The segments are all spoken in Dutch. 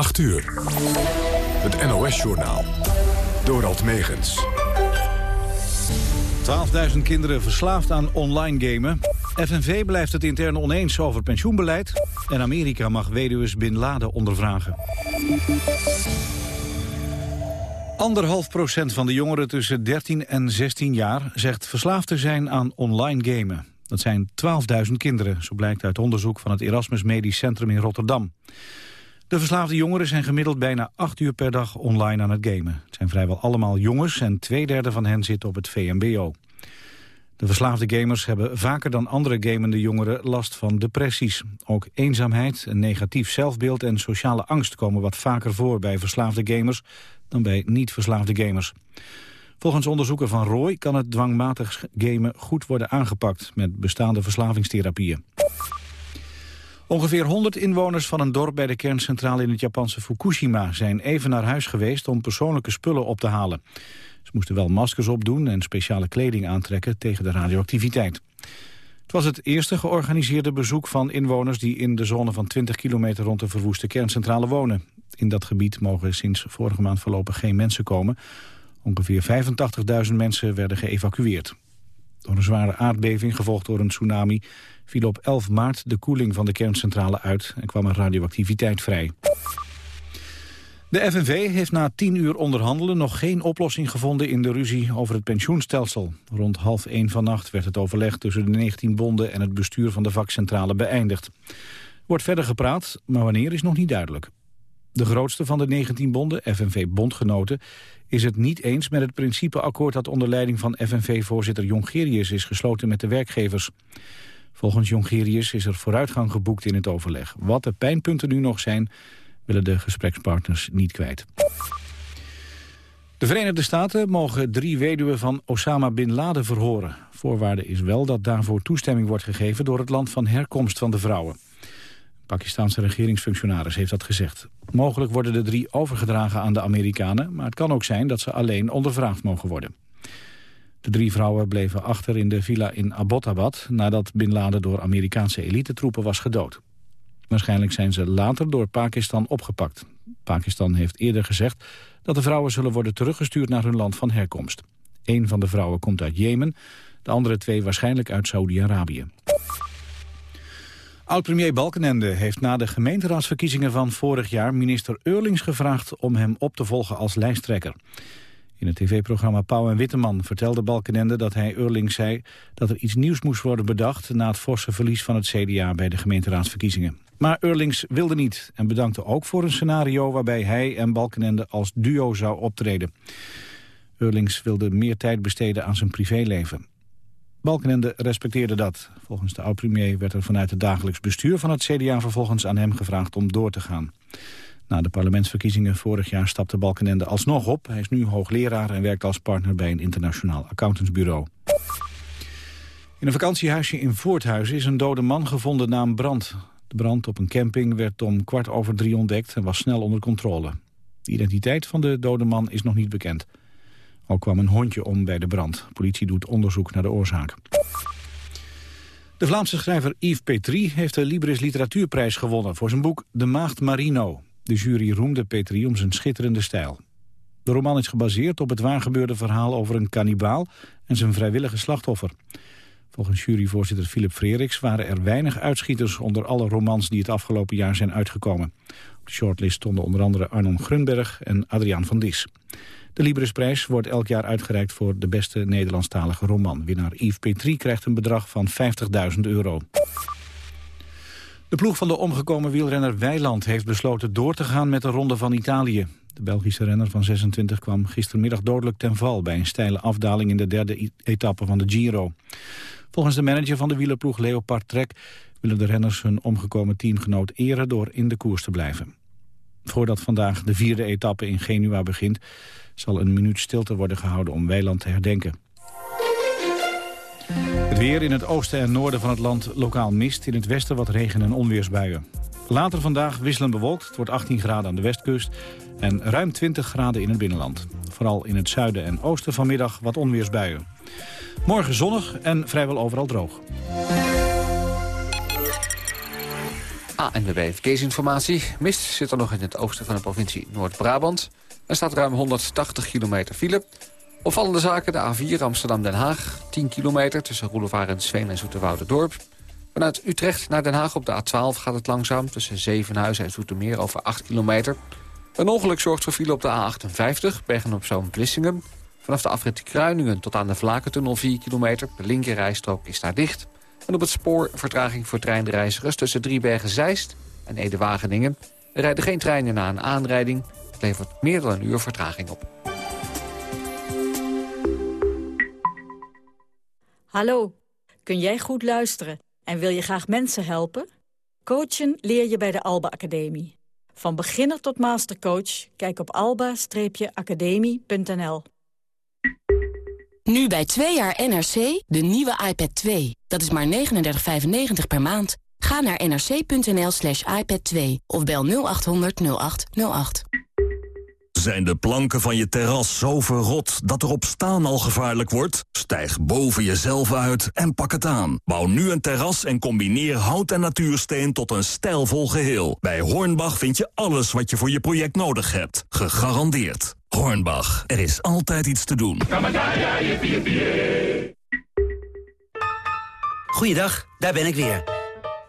8 uur. Het NOS-journaal. Dorald Megens. 12.000 kinderen verslaafd aan online gamen. FNV blijft het intern oneens over pensioenbeleid. En Amerika mag weduws Bin Laden ondervragen. Anderhalf procent van de jongeren tussen 13 en 16 jaar... zegt verslaafd te zijn aan online gamen. Dat zijn 12.000 kinderen, zo blijkt uit onderzoek van het Erasmus Medisch Centrum in Rotterdam. De verslaafde jongeren zijn gemiddeld bijna 8 uur per dag online aan het gamen. Het zijn vrijwel allemaal jongens en twee derde van hen zit op het VMBO. De verslaafde gamers hebben vaker dan andere gamende jongeren last van depressies. Ook eenzaamheid, een negatief zelfbeeld en sociale angst komen wat vaker voor bij verslaafde gamers dan bij niet-verslaafde gamers. Volgens onderzoeker van Roy kan het dwangmatig gamen goed worden aangepakt met bestaande verslavingstherapieën. Ongeveer 100 inwoners van een dorp bij de kerncentrale in het Japanse Fukushima zijn even naar huis geweest om persoonlijke spullen op te halen. Ze moesten wel maskers opdoen en speciale kleding aantrekken tegen de radioactiviteit. Het was het eerste georganiseerde bezoek van inwoners die in de zone van 20 kilometer rond de verwoeste kerncentrale wonen. In dat gebied mogen sinds vorige maand voorlopig geen mensen komen. Ongeveer 85.000 mensen werden geëvacueerd. Door een zware aardbeving, gevolgd door een tsunami, viel op 11 maart de koeling van de kerncentrale uit en kwam er radioactiviteit vrij. De FNV heeft na tien uur onderhandelen nog geen oplossing gevonden in de ruzie over het pensioenstelsel. Rond half één vannacht werd het overleg tussen de 19 bonden en het bestuur van de vakcentrale beëindigd. Wordt verder gepraat, maar wanneer is nog niet duidelijk. De grootste van de 19 bonden, FNV-bondgenoten, is het niet eens met het principeakkoord dat onder leiding van FNV-voorzitter Jongerius is gesloten met de werkgevers. Volgens Jongerius is er vooruitgang geboekt in het overleg. Wat de pijnpunten nu nog zijn, willen de gesprekspartners niet kwijt. De Verenigde Staten mogen drie weduwen van Osama Bin Laden verhoren. Voorwaarde is wel dat daarvoor toestemming wordt gegeven door het land van herkomst van de vrouwen. Pakistanse regeringsfunctionaris heeft dat gezegd. Mogelijk worden de drie overgedragen aan de Amerikanen, maar het kan ook zijn dat ze alleen ondervraagd mogen worden. De drie vrouwen bleven achter in de villa in Abbottabad... nadat Bin Laden door Amerikaanse elitetroepen was gedood. Waarschijnlijk zijn ze later door Pakistan opgepakt. Pakistan heeft eerder gezegd dat de vrouwen zullen worden teruggestuurd naar hun land van herkomst. Een van de vrouwen komt uit Jemen, de andere twee waarschijnlijk uit Saoedi-Arabië. Oud-premier Balkenende heeft na de gemeenteraadsverkiezingen van vorig jaar minister Eurlings gevraagd om hem op te volgen als lijsttrekker. In het tv-programma Pauw en Witteman vertelde Balkenende dat hij Eurlings zei dat er iets nieuws moest worden bedacht na het forse verlies van het CDA bij de gemeenteraadsverkiezingen. Maar Eurlings wilde niet en bedankte ook voor een scenario waarbij hij en Balkenende als duo zou optreden. Eurlings wilde meer tijd besteden aan zijn privéleven. Balkenende respecteerde dat. Volgens de oud-premier werd er vanuit het dagelijks bestuur van het CDA vervolgens aan hem gevraagd om door te gaan. Na de parlementsverkiezingen vorig jaar stapte Balkenende alsnog op. Hij is nu hoogleraar en werkt als partner bij een internationaal accountantsbureau. In een vakantiehuisje in Voorthuizen is een dode man gevonden na een brand. De brand op een camping werd om kwart over drie ontdekt en was snel onder controle. De identiteit van de dode man is nog niet bekend. Ook kwam een hondje om bij de brand. politie doet onderzoek naar de oorzaak. De Vlaamse schrijver Yves Petrie heeft de Libris Literatuurprijs gewonnen... voor zijn boek De Maagd Marino. De jury roemde Petrie om zijn schitterende stijl. De roman is gebaseerd op het waargebeurde verhaal over een kannibaal... en zijn vrijwillige slachtoffer. Volgens juryvoorzitter Philip Freriks waren er weinig uitschieters... onder alle romans die het afgelopen jaar zijn uitgekomen. Op de shortlist stonden onder andere Arnon Grunberg en Adriaan van Dis. De Librisprijs wordt elk jaar uitgereikt voor de beste Nederlandstalige roman. Winnaar Yves Petrie krijgt een bedrag van 50.000 euro. De ploeg van de omgekomen wielrenner Weiland heeft besloten door te gaan met de Ronde van Italië. De Belgische renner van 26 kwam gistermiddag dodelijk ten val... bij een steile afdaling in de derde etappe van de Giro. Volgens de manager van de wielerploeg Leopard Trek... willen de renners hun omgekomen teamgenoot eren door in de koers te blijven. Voordat vandaag de vierde etappe in Genua begint... zal een minuut stilte worden gehouden om Weiland te herdenken. Het weer in het oosten en noorden van het land lokaal mist. In het westen wat regen- en onweersbuien. Later vandaag wisselen bewolkt. Het wordt 18 graden aan de westkust en ruim 20 graden in het binnenland. Vooral in het zuiden en oosten vanmiddag wat onweersbuien. Morgen zonnig en vrijwel overal droog. ANWB Verkeersinformatie. Mist zit er nog in het oosten van de provincie Noord-Brabant. Er staat ruim 180 kilometer file. Opvallende zaken, de A4 Amsterdam-Den Haag. 10 kilometer tussen Roelevarensveen en Dorp. Vanuit Utrecht naar Den Haag op de A12 gaat het langzaam... tussen Zevenhuizen en Zoetermeer over 8 kilometer. Een ongeluk zorgt voor file op de A58, Bergen op Zoom Vlissingen. Vanaf de afrit Kruiningen tot aan de Vlakentunnel 4 kilometer. De linkerrijstrook is daar dicht. En op het spoor vertraging voor treinreizigers tussen Driebergen-Zeist en Ede-Wageningen. Er rijden geen treinen na een aanrijding. Levert meer dan een uur vertraging op. Hallo, kun jij goed luisteren en wil je graag mensen helpen? Coachen leer je bij de Alba Academie. Van beginner tot mastercoach, kijk op alba-academie.nl. Nu bij 2 jaar NRC, de nieuwe iPad 2. Dat is maar 39,95 per maand. Ga naar nrc.nl slash iPad 2 of bel 0800 0808. Zijn de planken van je terras zo verrot dat er op staan al gevaarlijk wordt? Stijg boven jezelf uit en pak het aan. Bouw nu een terras en combineer hout en natuursteen tot een stijlvol geheel. Bij Hornbach vind je alles wat je voor je project nodig hebt. Gegarandeerd. Hornbach, er is altijd iets te doen. Goeiedag, daar ben ik weer.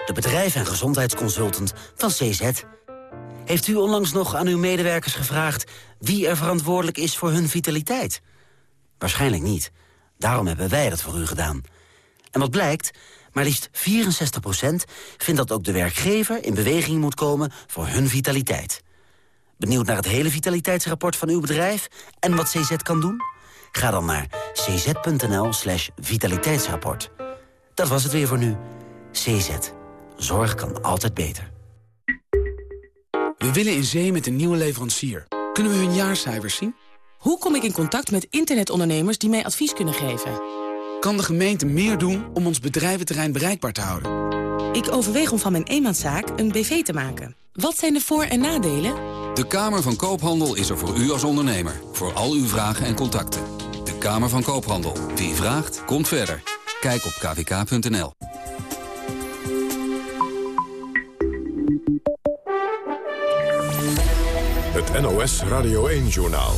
De bedrijf- en gezondheidsconsultant van CZ. Heeft u onlangs nog aan uw medewerkers gevraagd... wie er verantwoordelijk is voor hun vitaliteit? Waarschijnlijk niet. Daarom hebben wij dat voor u gedaan. En wat blijkt? Maar liefst 64% vindt dat ook de werkgever in beweging moet komen voor hun vitaliteit. Benieuwd naar het hele vitaliteitsrapport van uw bedrijf en wat CZ kan doen? Ga dan naar cz.nl slash vitaliteitsrapport. Dat was het weer voor nu. CZ. Zorg kan altijd beter. We willen in zee met een nieuwe leverancier. Kunnen we hun jaarcijfers zien? Hoe kom ik in contact met internetondernemers die mij advies kunnen geven? Kan de gemeente meer doen om ons bedrijventerrein bereikbaar te houden? Ik overweeg om van mijn eenmanszaak een BV te maken. Wat zijn de voor- en nadelen? De Kamer van Koophandel is er voor u als ondernemer. Voor al uw vragen en contacten. De Kamer van Koophandel. Wie vraagt, komt verder. Kijk op kvk.nl. Het NOS Radio 1-journaal.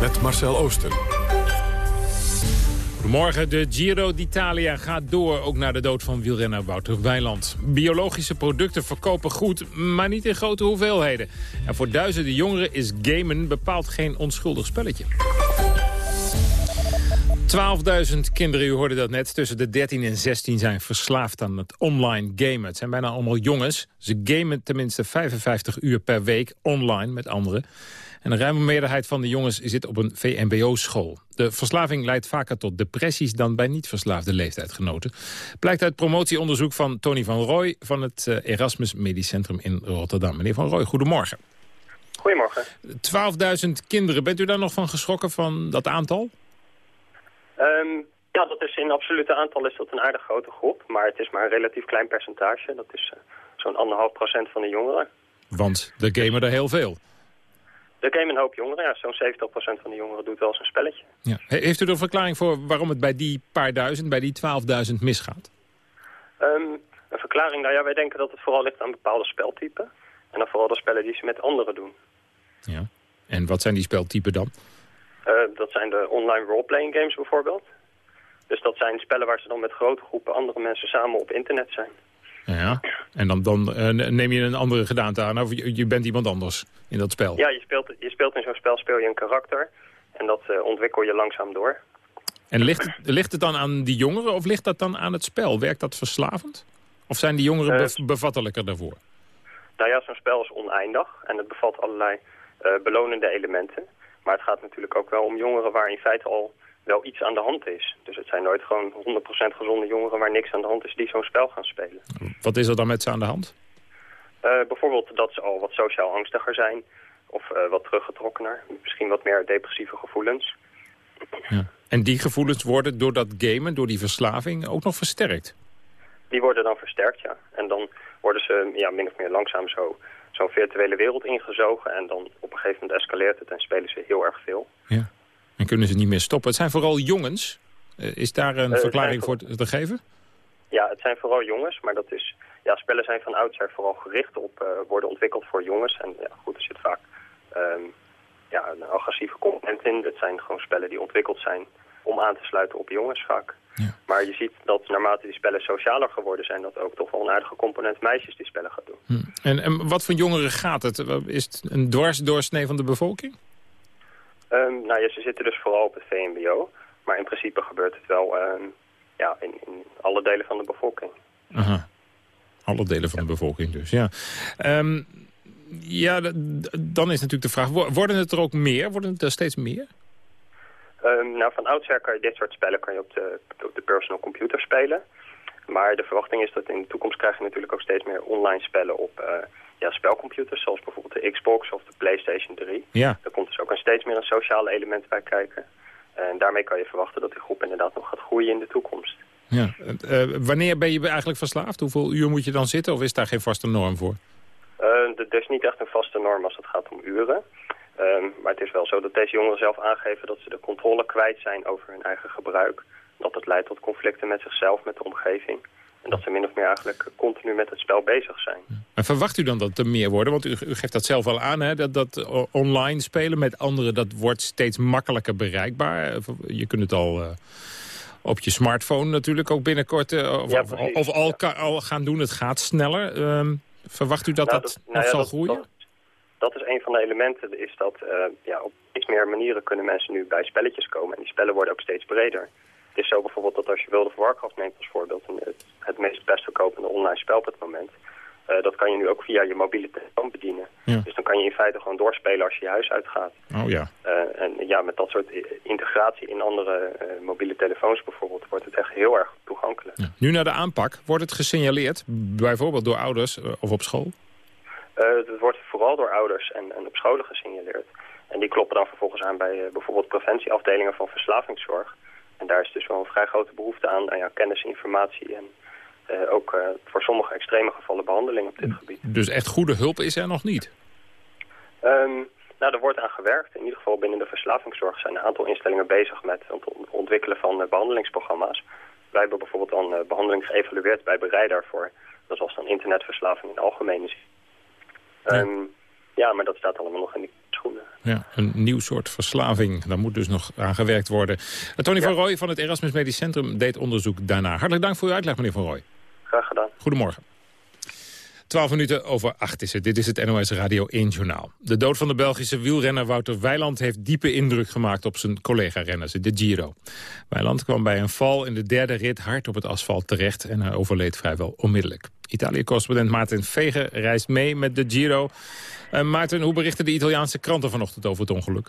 Met Marcel Oosten. Goedemorgen, de Giro d'Italia gaat door, ook na de dood van wielrenner Wouter Weiland. Biologische producten verkopen goed, maar niet in grote hoeveelheden. En voor duizenden jongeren is gamen bepaald geen onschuldig spelletje. 12.000 kinderen, u hoorde dat net, tussen de 13 en 16 zijn verslaafd aan het online gamen. Het zijn bijna allemaal jongens. Ze gamen tenminste 55 uur per week online met anderen. En een ruime meerderheid van de jongens zit op een VMBO-school. De verslaving leidt vaker tot depressies dan bij niet-verslaafde leeftijdgenoten. Blijkt uit promotieonderzoek van Tony van Rooij... van het eh, Erasmus Medisch Centrum in Rotterdam. Meneer van Rooij, goedemorgen. Goedemorgen. 12.000 kinderen, bent u daar nog van geschrokken van dat aantal? Um, ja, dat is in absolute aantal is dat een aardig grote groep. Maar het is maar een relatief klein percentage. Dat is uh, zo'n anderhalf procent van de jongeren. Want de gamen er heel veel. De gamen een hoop jongeren. Ja, zo'n 70% van de jongeren doet wel eens een spelletje. Ja. Heeft u er een verklaring voor waarom het bij die paar duizend, bij die 12.000 misgaat? Um, een verklaring, nou ja, wij denken dat het vooral ligt aan bepaalde speltypen. En dan vooral de spellen die ze met anderen doen. Ja. En wat zijn die speltypen dan? Uh, dat zijn de online roleplaying games bijvoorbeeld. Dus dat zijn spellen waar ze dan met grote groepen andere mensen samen op internet zijn. Ja, en dan, dan uh, neem je een andere gedaante aan, of je, je, bent iemand anders in dat spel. Ja, je speelt, je speelt in zo'n spel speel je een karakter en dat uh, ontwikkel je langzaam door. En ligt het, ligt het dan aan die jongeren of ligt dat dan aan het spel? Werkt dat verslavend? Of zijn die jongeren bev bevattelijker daarvoor? Nou ja, zo'n spel is oneindig en het bevat allerlei belonende elementen. Maar het gaat natuurlijk ook wel om jongeren waar in feite al wel iets aan de hand is. Dus het zijn nooit gewoon 100% gezonde jongeren waar niks aan de hand is die zo'n spel gaan spelen. Wat is er dan met ze aan de hand? Uh, bijvoorbeeld dat ze al wat sociaal angstiger zijn of uh, wat teruggetrokkener. Misschien wat meer depressieve gevoelens. Ja. En die gevoelens worden door dat gamen, door die verslaving ook nog versterkt? Die worden dan versterkt, ja. En dan worden ze ja, min of meer langzaam zo zo'n virtuele wereld ingezogen. En dan op een gegeven moment escaleert het en spelen ze heel erg veel. Ja. En kunnen ze niet meer stoppen. Het zijn vooral jongens. Uh, is daar een uh, verklaring voor te geven? Ja, het zijn vooral jongens. Maar dat is, ja, spellen zijn van oudsher vooral gericht op, worden ontwikkeld voor jongens. En ja, goed, er zit vaak ehm, ja, een agressieve component in. Het zijn gewoon spellen die ontwikkeld zijn om aan te sluiten op jongens vaak. Ja. Maar je ziet dat naarmate die spellen socialer geworden zijn... dat ook toch wel een aardige component meisjes die spellen gaat doen. Hm. En, en wat voor jongeren gaat het? Is het een dwarsdoorsnee van de bevolking? Um, nou ja, ze zitten dus vooral op het VMBO. Maar in principe gebeurt het wel um, ja, in, in, alle delen van de bevolking. Aha. Alle delen van de bevolking dus, ja. Um, ja, dan is natuurlijk de vraag, worden het er ook meer? Worden het er steeds meer? Um, nou, van oudsher kan je dit soort spellen kan je op, de, op de personal computer spelen. Maar de verwachting is dat in de toekomst krijg je natuurlijk ook steeds meer online spellen op uh, ja, spelcomputers. Zoals bijvoorbeeld de Xbox of de Playstation 3. Ja. Daar komt dus ook een steeds meer een sociale element bij kijken. En daarmee kan je verwachten dat die groep inderdaad nog gaat groeien in de toekomst. Ja. Uh, wanneer ben je eigenlijk verslaafd? Hoeveel uur moet je dan zitten of is daar geen vaste norm voor? Uh, er is niet echt een vaste norm als het gaat om uren. Um, maar het is wel zo dat deze jongeren zelf aangeven dat ze de controle kwijt zijn over hun eigen gebruik. Dat het leidt tot conflicten met zichzelf, met de omgeving. En dat ze min of meer eigenlijk continu met het spel bezig zijn. En verwacht u dan dat er meer worden? Want u, u geeft dat zelf al aan, hè? Dat, dat online spelen met anderen... dat wordt steeds makkelijker bereikbaar. Je kunt het al... Uh, op je smartphone natuurlijk ook binnenkort, uh, of, ja, of, al, ja. al, gaan doen. Het gaat sneller. Um, verwacht u dat nou, dat, dat nou ja, zal groeien? dat is een van de elementen, is dat uh, ja, op steeds meer manieren kunnen mensen nu bij spelletjes komen. En die spellen worden ook steeds breder. Het is zo bijvoorbeeld dat als je World of Warcraft neemt als voorbeeld, het, het meest best verkopende online spel op het moment, uh, dat kan je nu ook via je mobiele telefoon bedienen. Ja. Dus dan kan je in feite gewoon doorspelen als je je huis uitgaat. Oh ja. Uh, en ja, met dat soort integratie in andere mobiele telefoons bijvoorbeeld, wordt het echt heel erg toegankelijk. Ja. Nu naar de aanpak, wordt het gesignaleerd, bijvoorbeeld door ouders of op school? Het wordt vooral door ouders en, en, op scholen gesignaleerd. En die kloppen dan vervolgens aan bij uh, bijvoorbeeld preventieafdelingen van verslavingszorg. En daar is dus wel een vrij grote behoefte aan, aan ja, kennis, informatie en uh, ook uh, voor sommige extreme gevallen behandeling op dit gebied. Dus echt goede hulp is er nog niet? Um, nou, er wordt aan gewerkt. In ieder geval binnen de verslavingszorg zijn een aantal instellingen bezig met het ontwikkelen van behandelingsprogramma's. Wij hebben bijvoorbeeld dan behandeling geëvalueerd bij Bereid daarvoor. Dat was dan internetverslaving in algemene zin. Ja. Ja, maar dat staat allemaal nog in de schoenen. Ja, een nieuw soort verslaving. Daar moet dus nog aan gewerkt worden. Tony ja. van Rooij van het Erasmus Medisch Centrum deed onderzoek daarna. Hartelijk dank voor uw uitleg, meneer van Rooij. Graag gedaan. Goedemorgen. 12 minuten over 8 is het. Dit is het NOS Radio 1 Journaal. De dood van de Belgische wielrenner Wouter Weiland heeft diepe indruk gemaakt op zijn collega-renners, de Giro. Weiland kwam bij een val in de derde rit hard op het asfalt terecht en hij overleed vrijwel onmiddellijk. Italië-correspondent Maarten Veger reist mee met de Giro. Uh, Maarten, hoe berichten de Italiaanse kranten vanochtend over het ongeluk?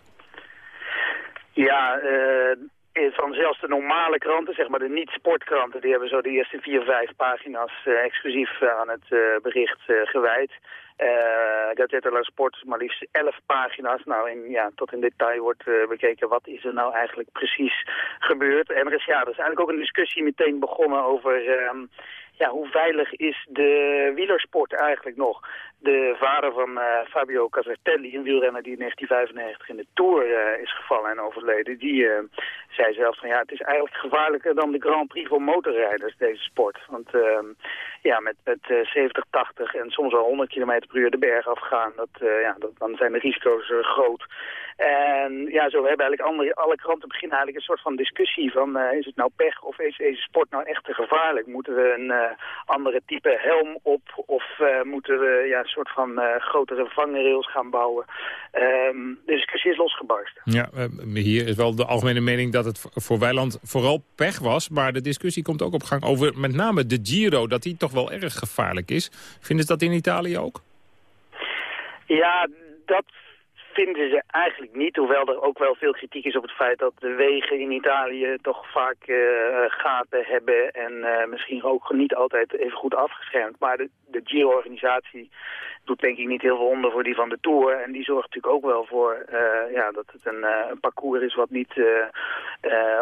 Ja, uh, van zelfs de normale kranten, zeg maar de niet-sportkranten... die hebben zo de eerste vier, vijf pagina's uh, exclusief aan het bericht gewijd. Uh, Gazzetta dello Sport, maar liefst elf pagina's. Nou, in, ja, tot in detail wordt uh, bekeken wat is er nou eigenlijk precies gebeurd. En er is, ja, er is eigenlijk ook een discussie meteen begonnen over... Uh, ja, hoe veilig is de wielersport eigenlijk nog? De vader van uh, Fabio Casartelli, een wielrenner die in 1995 in de Tour uh, is gevallen en overleden, die uh, zei zelfs van ja, het is eigenlijk gevaarlijker dan de Grand Prix voor motorrijders, deze sport. Want ehm, ja, met, met 70, 80 en soms wel 100 km per uur de berg afgaan, dat, ja, dat, dan zijn de risico's groot. En ja, zo hebben eigenlijk andere, alle kranten beginnen eigenlijk een soort van discussie van is het nou pech of is deze sport nou echt te gevaarlijk? Moeten we een andere type helm op of moeten we ja, soort van uh, grotere vangrails gaan bouwen. Um, de discussie is losgebarsten. Ja, uh, hier is wel de algemene mening dat het voor Weiland vooral pech was. Maar de discussie komt ook op gang over met name de Giro, dat die toch wel erg gevaarlijk is. Vinden ze dat in Italië ook? Ja, dat vinden ze eigenlijk niet. Hoewel er ook wel veel kritiek is op het feit dat de wegen in Italië toch vaak uh, gaten hebben. En uh, misschien ook niet altijd even goed afgeschermd. Maar de, de Giro-organisatie doet denk ik niet heel veel onder voor die van de Tour. En die zorgt natuurlijk ook wel voor uh, ja, dat het een, een, parcours is wat niet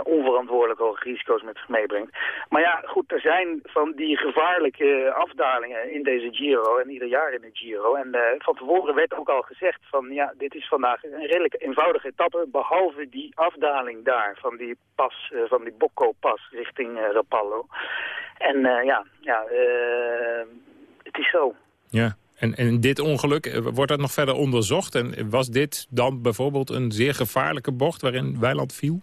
onverantwoordelijk hoge risico's met zich meebrengt. Maar ja, goed, er zijn van die gevaarlijke afdalingen in deze Giro en ieder jaar in de Giro. En van tevoren werd ook al gezegd van ja, dit is vandaag een redelijk eenvoudige etappe, behalve die afdaling daar van die pas, van die Bocco-pas richting Rapallo. En ja, ja Het is zo. Ja, en, en dit ongeluk, eh, wordt dat nog verder onderzocht? En was dit dan bijvoorbeeld een zeer gevaarlijke bocht waarin Weiland viel?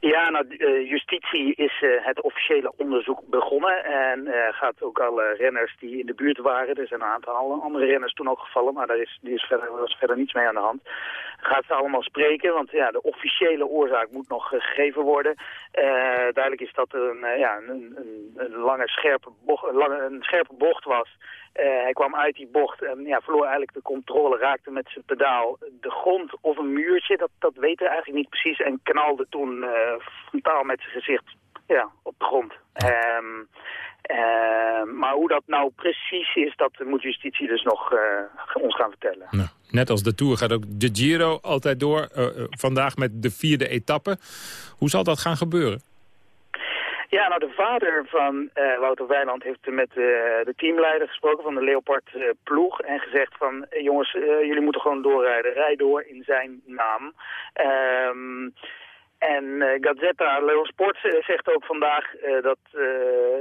Ja, nou, uh, justitie is uh, het officiële onderzoek begonnen en uh, gaat ook alle renners die in de buurt waren, er zijn een aantal andere renners toen ook gevallen, maar daar is, die is verder, was verder niets mee aan de hand, gaat ze allemaal spreken, want ja, de officiële oorzaak moet nog gegeven worden. duidelijk is dat er een, ja, een, een, lange scherpe bocht, een, lange, een scherpe bocht was hij kwam uit die bocht en ja, verloor eigenlijk de controle, raakte met zijn pedaal de grond of een muurtje, dat, dat weten we eigenlijk niet precies, en knalde toen uh, frontaal met zijn gezicht ja, op de grond. Uh, maar hoe dat nou precies is, dat moet justitie dus nog ons gaan vertellen. Nou, net als de Tour gaat ook de Giro altijd door, vandaag met de vierde etappe. Hoe zal dat gaan gebeuren? Ja, nou de vader van uh, Wouter Weiland heeft met uh, de teamleider gesproken van de Leopard uh, ploeg. En gezegd van jongens, jullie moeten gewoon doorrijden. Rij door in zijn naam. Um, en uh, Gazzetta Leo Sport zegt ook vandaag uh, dat uh,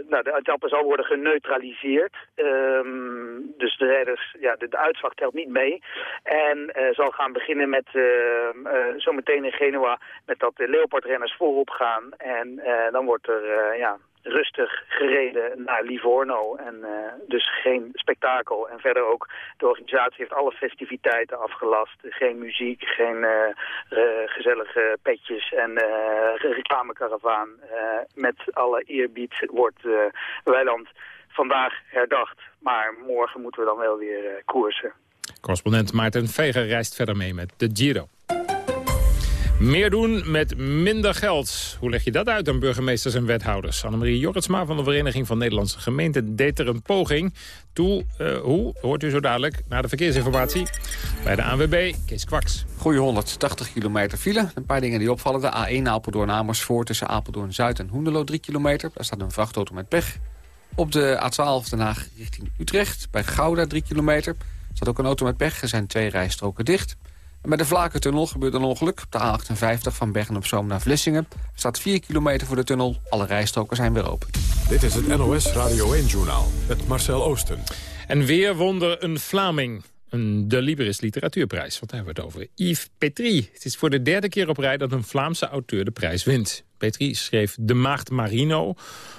nou, de etappe zal worden geneutraliseerd. Um, dus de rijders, ja, de, de, uitslag telt niet mee. En zal gaan beginnen met zometeen in Genua met dat de Leopardrenners voorop gaan. En dan wordt er ja, rustig gereden naar Livorno. En uh, dus geen spektakel. En verder ook, de organisatie heeft alle festiviteiten afgelast. Geen muziek, geen uh, uh, gezellige petjes en reclamekaravaan. met alle eerbied wordt Weiland vandaag herdacht. Maar morgen moeten we dan wel weer koersen. Correspondent Maarten Veger reist verder mee met de Giro. Meer doen met minder geld. Hoe leg je dat uit aan burgemeesters en wethouders? Annemarie Jorritsma van de Vereniging van Nederlandse Gemeenten deed er een poging. Toe, uh, hoe, hoort u zo dadelijk naar de verkeersinformatie bij de ANWB, Kees Kwaks. Goeie 180 kilometer file. Een paar dingen die opvallen. De A1 Apeldoorn-Amersfoort tussen Apeldoorn-Zuid en Hoendelo 3 kilometer. Daar staat een vrachtauto met pech. Op de A12 Den Haag richting Utrecht bij Gouda 3 kilometer. Er staat ook een auto met pech. Er zijn twee rijstroken dicht. En bij de Vlakentunnel gebeurt een ongeluk. Op de A58 van Bergen-op-Zoom naar Vlissingen. Er staat 4 kilometer voor de tunnel. Alle rijstroken zijn weer open. Dit is het NOS Radio 1-journaal met Marcel Oosten. En weer wonder een Vlaming. Een De Liberis Literatuurprijs. Wat hebben we het over? Yves Petrie. Het is voor de derde keer op rij dat een Vlaamse auteur de prijs wint. Petrie schreef De Maagd Marino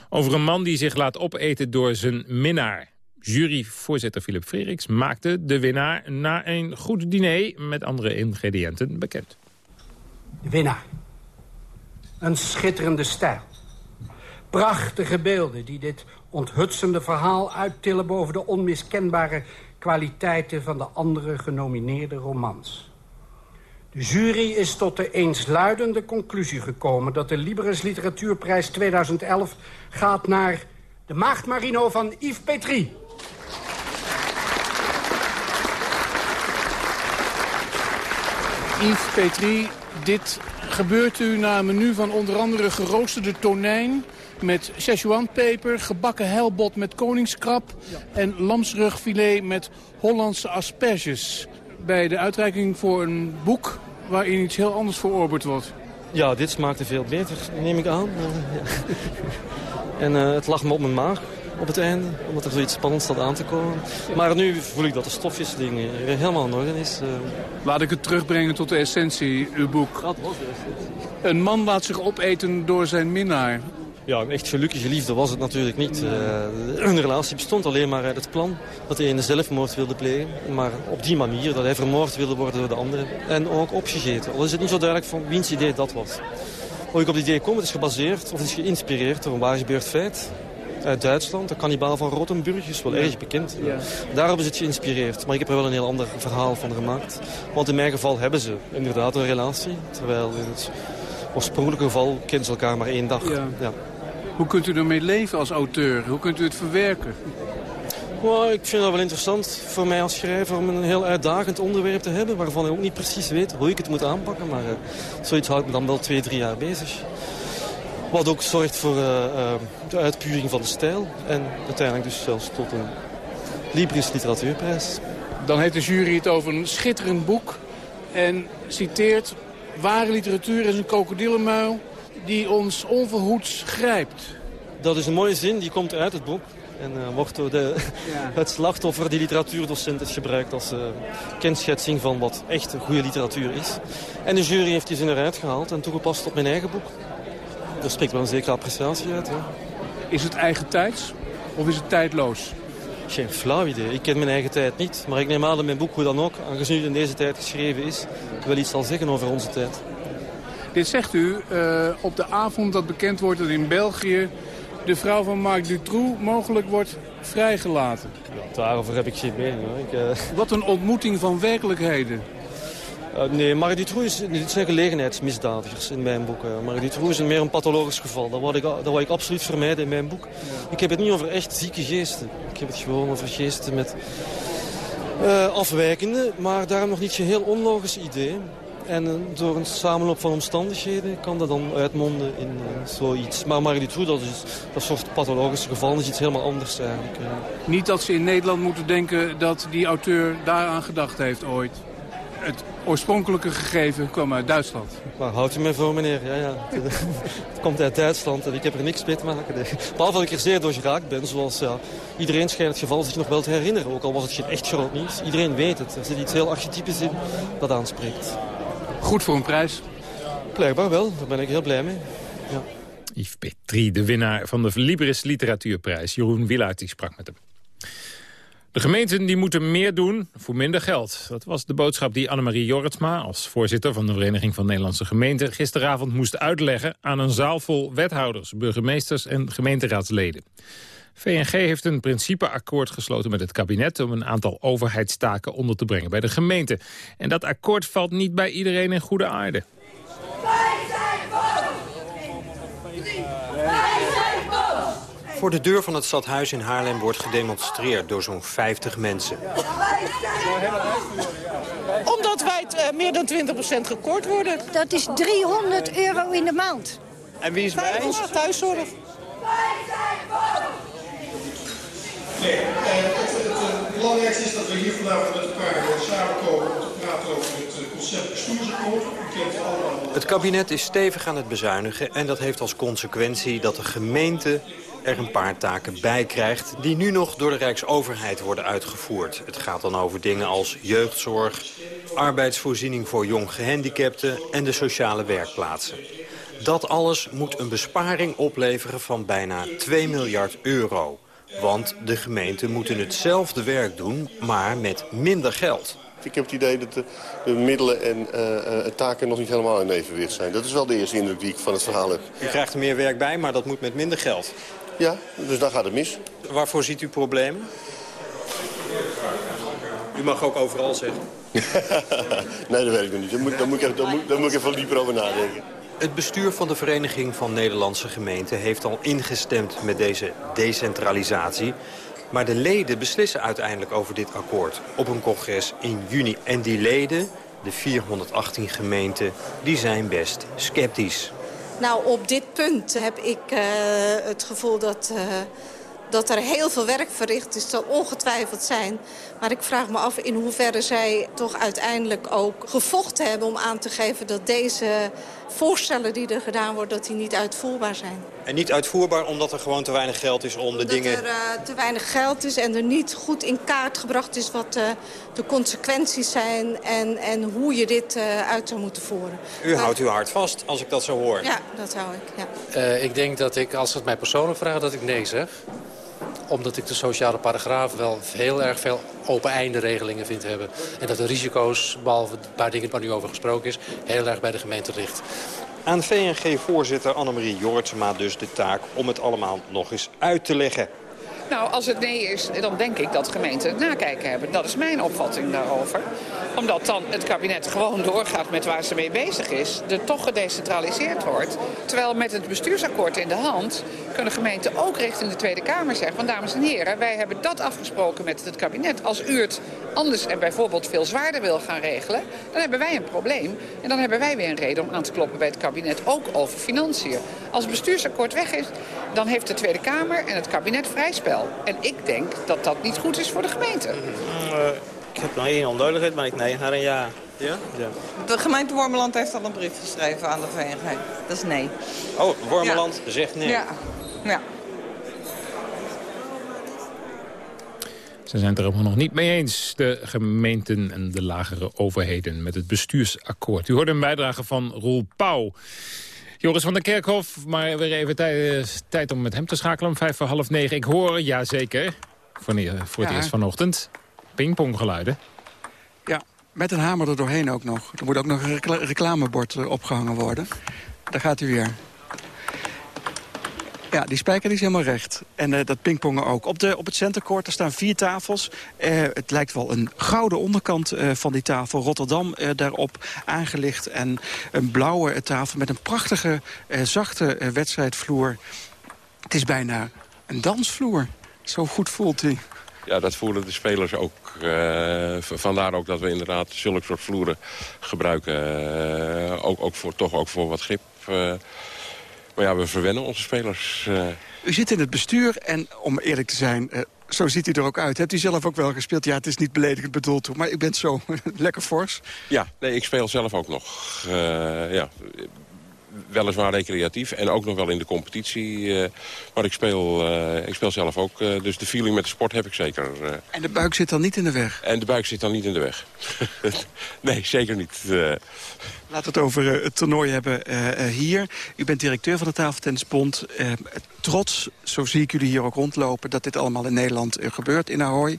over een man die zich laat opeten door zijn minnaar. Juryvoorzitter Philip Freriks maakte de winnaar na een goed diner met andere ingrediënten bekend. De winnaar. Een schitterende stijl. Prachtige beelden die dit onthutsende verhaal uittillen boven de onmiskenbare kwaliteiten van de andere genomineerde romans. De jury is tot de eensluidende conclusie gekomen dat de Liberis Literatuurprijs 2011 gaat naar de Maagd Marino van Yves Petrie. Yves Petrie, dit gebeurt u na een menu van onder andere geroosterde tonijn... met Szechuanpeper, gebakken helbot met koningskrab... en lamsrugfilet met Hollandse asperges. Bij de uitreiking voor een boek waarin iets heel anders verorberd wordt. Ja, dit smaakte veel beter, neem ik aan. en uh, het lag me op mijn maag op het einde. Omdat er zoiets spannends staat aan te komen. Maar nu voel ik dat de stofwisseling helemaal in orde is. Eh. Laat ik het terugbrengen tot de essentie, uw boek. Dat was de essentie. Een man laat zich opeten door zijn minnaar. Ja, een echt gelukkige liefde was het natuurlijk niet. Uh, een relatie bestond alleen maar uit het plan dat hij een zelfmoord wilde plegen. Maar op die manier, dat hij vermoord wilde worden door de anderen. En ook opgegeten. Al is het niet zo duidelijk van wiens idee dat was. Hoe ik op het idee kom, het is gebaseerd of het is geïnspireerd door een waar gebeurd feit uit Duitsland. De kannibaal van Rottenburg is wel erg bekend. Ja. Daar hebben ze het geïnspireerd. Maar ik heb er wel een heel ander verhaal van gemaakt. Want in mijn geval hebben ze inderdaad een relatie. Terwijl in het oorspronkelijke geval kennen ze elkaar maar één dag. Ja. Hoe kunt u ermee leven als auteur? Hoe kunt u het verwerken? Well, ik vind dat wel interessant voor mij als schrijver om een heel uitdagend onderwerp te hebben... waarvan ik ook niet precies weet hoe ik het moet aanpakken. Maar uh, zoiets houdt me dan wel twee, drie jaar bezig. Wat ook zorgt voor uh, uh, de uitpuring van de stijl. En uiteindelijk dus zelfs tot een Libris literatuurprijs. Dan heeft de jury het over een schitterend boek. En citeert, ware literatuur is een krokodillenmuil die ons onverhoeds grijpt. Dat is een mooie zin, die komt uit het boek. En uh, wordt door de, het slachtoffer, die literatuurdocent, is gebruikt als uh, kenschetsing van wat echt goede literatuur is. En de jury heeft die zin eruit gehaald en toegepast op mijn eigen boek. Daar spreekt wel een zekere appreciatie uit. Hè. Is het eigen tijds of is het tijdloos? Geen flauw idee. Ik ken mijn eigen tijd niet. Maar ik neem aan dat mijn boek, hoe dan ook, aangezien het in deze tijd geschreven is, wel iets zal zeggen over onze tijd. Dit zegt u uh, op de avond dat bekend wordt dat in België de vrouw van Marc Dutroux mogelijk wordt vrijgelaten. Ja, daarover heb ik geen mening. Ik, uh... Wat een ontmoeting van werkelijkheden. Uh, nee, Marc Dutroux is, zijn gelegenheidsmisdadigers in mijn boek. Uh, Marc Dutroux is meer een pathologisch geval. Dat wil ik, dat wil ik absoluut vermijden in mijn boek. Ja. Ik heb het niet over echt zieke geesten. Ik heb het gewoon over geesten met afwijkende, maar daarom nog niet zo heel onlogisch idee. En uh, door een samenloop van omstandigheden kan dat dan uitmonden in zoiets. Maar Marie Dutroux, dat, is, dat soort pathologische gevallen, is iets helemaal anders eigenlijk. Niet dat ze in Nederland moeten denken dat die auteur daaraan gedacht heeft ooit. Het oorspronkelijke gegeven kwam uit Duitsland. Waar houdt u mij voor, meneer? Ja, ja. het komt uit Duitsland en ik heb er niks mee te maken. Behalve dat ik er zeer door geraakt ben, zoals ja, iedereen schijnt het geval zich nog wel te herinneren. Ook al was het geen echt groot nieuws. Iedereen weet het. Er zit iets heel archetypisch in dat aanspreekt. Goed voor een prijs? Blijkbaar wel, daar ben ik heel blij mee. Ja. Yves Petrie, de winnaar van de Libris Literatuurprijs. Jeroen Willaert die sprak met hem. De gemeenten die moeten meer doen voor minder geld. Dat was de boodschap die Annemarie Jorritsma, als voorzitter van de Vereniging van Nederlandse Gemeenten, gisteravond moest uitleggen aan een zaal vol wethouders, burgemeesters en gemeenteraadsleden. VNG heeft een principeakkoord gesloten met het kabinet... om een aantal overheidstaken onder te brengen bij de gemeente. En dat akkoord valt niet bij iedereen in goede aarde. Voor de deur van het stadhuis in Haarlem wordt gedemonstreerd door zo'n 50 mensen. Omdat wij het, uh, meer dan 20% gekort worden. Dat is 300 euro in de maand. En wie is bij? Onze thuiszorg. Nee, uh, het, het, het, belangrijkste is dat we hier vanavond met elkaar samenkomen om te praten over het concept bestuursakkoord. Het kabinet is stevig aan het bezuinigen en dat heeft als consequentie dat de gemeente er een paar taken bij krijgt... die nu nog door de Rijksoverheid worden uitgevoerd. Het gaat dan over dingen als jeugdzorg, arbeidsvoorziening voor jong gehandicapten... en de sociale werkplaatsen. Dat alles moet een besparing opleveren van bijna 2 miljard euro. Want de gemeenten moeten hetzelfde werk doen, maar met minder geld. Ik heb het idee dat de, de middelen en uh, taken nog niet helemaal in evenwicht zijn. Dat is wel de eerste indruk die ik van het verhaal heb. U krijgt er meer werk bij, maar dat moet met minder geld. Ja, dus dan gaat het mis. Waarvoor ziet u problemen? U mag ook overal zeggen. nee, dat weet ik nog niet. Daar moet, daar moet, ik, daar moet, daar moet ik even dieper over nadenken. Het bestuur van de Vereniging van Nederlandse Gemeenten heeft al ingestemd met deze decentralisatie. Maar de leden beslissen uiteindelijk over dit akkoord op een congres in juni. En die leden, de 418 gemeenten, die zijn best sceptisch. Nou, op dit punt heb ik uh, het gevoel dat... Uh dat er heel veel werk verricht is, zal ongetwijfeld zijn. Maar ik vraag me af in hoeverre zij toch uiteindelijk ook gevochten hebben... om aan te geven dat deze voorstellen die er gedaan worden... dat die niet uitvoerbaar zijn. En niet uitvoerbaar omdat er gewoon te weinig geld is om de dingen... Dat er uh, te weinig geld is en er niet goed in kaart gebracht is... wat uh, de consequenties zijn en, en hoe je dit uh, uit zou moeten voeren. U maar... houdt uw hart vast, als ik dat zo hoor. Ja, dat hou ik, ja. ik denk dat ik, als het mij persoonlijk vraagt, dat ik nee zeg omdat ik de sociale paragraaf wel heel erg veel open einde regelingen vind hebben. En dat de risico's, behalve een paar dingen waar nu over gesproken is, heel erg bij de gemeente ligt. Aan VNG-voorzitter Annemarie Jortsma dus de taak om het allemaal nog eens uit te leggen. Nou, als het nee is, dan denk ik dat gemeenten het nakijken hebben. Dat is mijn opvatting daarover. Omdat dan het kabinet gewoon doorgaat met waar ze mee bezig is. Er toch gedecentraliseerd wordt. Terwijl met het bestuursakkoord in de hand... kunnen gemeenten ook richting de Tweede Kamer zeggen... van dames en heren, wij hebben dat afgesproken met het kabinet. Als u het anders en bijvoorbeeld veel zwaarder wil gaan regelen... dan hebben wij een probleem. En dan hebben wij weer een reden om aan te kloppen bij het kabinet. Ook over financiën. Als het bestuursakkoord weg is, dan heeft de Tweede Kamer en het kabinet vrij spel. En ik denk dat dat niet goed is voor de gemeente. Uh, ik heb nog één onduidelijkheid, maar ik nee naar een ja. Ja? ja? De gemeente Wormeland heeft al een brief geschreven aan de VNG. Dat is nee. Oh, Wormeland ja. zegt nee. Ja. ja. Ze zijn het er helemaal nog niet mee eens, de gemeenten en de lagere overheden... met het bestuursakkoord. U hoorde een bijdrage van Roel Pauw. Joris van der Kerkhof, maar weer even tijd, tijd om met hem te schakelen om vijf voor half negen. Ik hoor, ja zeker, voor, voor het eerst vanochtend, pingponggeluiden. Ja, met een hamer er doorheen ook nog. Er moet ook nog een reclamebord eh, opgehangen worden. Daar gaat u weer. Ja, die spijker is helemaal recht. En uh, dat pingpongen ook. Op, de, op het centercourt er staan vier tafels. Uh, het lijkt wel een gouden onderkant uh, van die tafel. Rotterdam daarop aangelicht. En een blauwe tafel met een prachtige, zachte wedstrijdvloer. Het is bijna een dansvloer. Zo goed voelt hij. Ja, dat voelen de spelers ook. vandaar ook dat we inderdaad zulke soort vloeren gebruiken. ook, ook voor, toch ook voor wat grip maar ja, we verwennen onze spelers. Uh... U zit in het bestuur en om eerlijk te zijn... Uh, zo ziet hij er ook uit. Hebt u zelf ook wel gespeeld? Ja, het is niet beledigend bedoeld, maar ik ben zo lekker fors. Ja, nee, ik speel zelf ook nog. Uh, ja, weliswaar recreatief en ook nog wel in de competitie. Uh, maar ik speel, uh, ik speel zelf ook. Uh, dus de feeling met de sport heb ik zeker. En de buik zit dan niet in de weg? En de buik zit dan niet in de weg. nee, zeker niet. Laten we het over het toernooi hebben hier. U bent directeur van de Tafeltennisbond. trots, zo zie ik jullie hier ook rondlopen... dat dit allemaal in Nederland gebeurt, in Ahoy.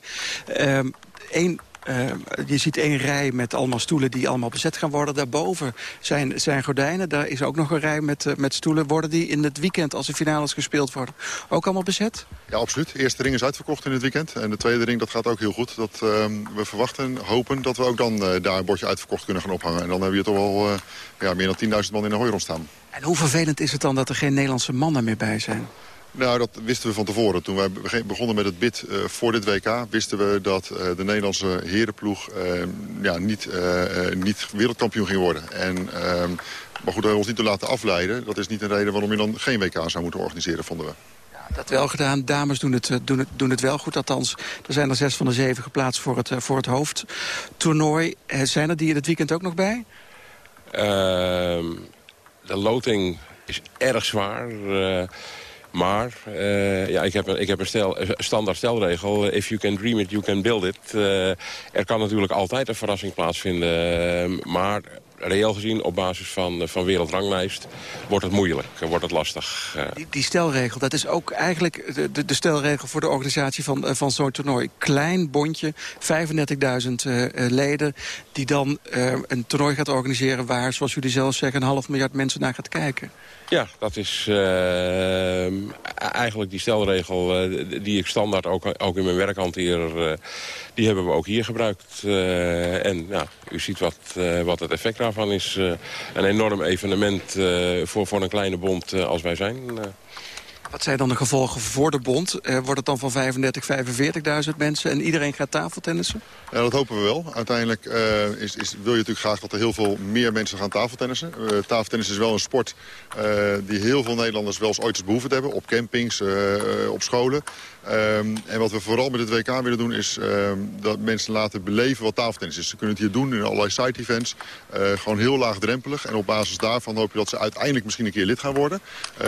Eén uh, je ziet één rij met allemaal stoelen die allemaal bezet gaan worden. Daarboven zijn, zijn gordijnen. Daar is ook nog een rij met, uh, met stoelen. Worden die in het weekend, als de finales gespeeld worden, ook allemaal bezet? Ja, absoluut. De eerste ring is uitverkocht in het weekend. En de tweede ring, dat gaat ook heel goed. Dat, uh, we verwachten, hopen dat we ook dan eh, daar een bordje uitverkocht kunnen gaan ophangen. En dan hebben we toch wel ja, meer dan 10.000 man in de hooi staan. En hoe vervelend is het dan dat er geen Nederlandse mannen meer bij zijn? Nou, dat wisten we van tevoren. Toen wij begonnen met het bid uh, voor dit WK... wisten we dat uh, de Nederlandse herenploeg uh, ja, niet, niet wereldkampioen ging worden. En, ehm, maar goed, we ons niet te laten afleiden. Dat is niet een reden waarom je dan geen WK zou moeten organiseren, vonden we. Ja, dat wel gedaan. Dames doen het, doen, het, doen het wel goed. Althans, er zijn er zes van de zeven geplaatst voor het, voor het hoofdtoernooi. zijn er die in het weekend ook nog bij? Ehm, de loting is erg zwaar... Maar uh, ja, ik heb een, ik heb een, stel, standaard stelregel. If you can dream it, you can build it. Uh, er kan natuurlijk altijd een verrassing plaatsvinden. Uh, maar reëel gezien, op basis van, van wereldranglijst, wordt het moeilijk, wordt het lastig. Die, die stelregel, dat is ook eigenlijk de, de, de stelregel voor de organisatie van, van zo'n toernooi. Klein bondje, 35.000 leden, die dan een toernooi gaat organiseren waar, zoals jullie zelf zeggen, een half miljard mensen naar gaat kijken. Ja, dat is uh, eigenlijk die stelregel uh, die ik standaard ook, ook in mijn werk hanteer. Uh, die hebben we ook hier gebruikt. en ja, u ziet wat, wat het effect daarvan is. een enorm evenement voor, voor een kleine bond als wij zijn. Wat zijn dan de gevolgen voor de bond? Eh, wordt het dan van 35, 45.000 mensen en iedereen gaat tafeltennissen? Ja, dat hopen we wel. Uiteindelijk uh, is, is, wil je natuurlijk graag dat er heel veel meer mensen gaan tafeltennissen. Uh, tafeltennis is wel een sport uh, die heel veel Nederlanders wel eens ooit eens behoefte hebben. Op campings, op scholen. Um, en wat we vooral met het WK willen doen is um, dat mensen laten beleven wat tafeltennis is. Ze kunnen het hier doen in allerlei side-events. gewoon heel laagdrempelig. En op basis daarvan hoop je dat ze uiteindelijk misschien een keer lid gaan worden.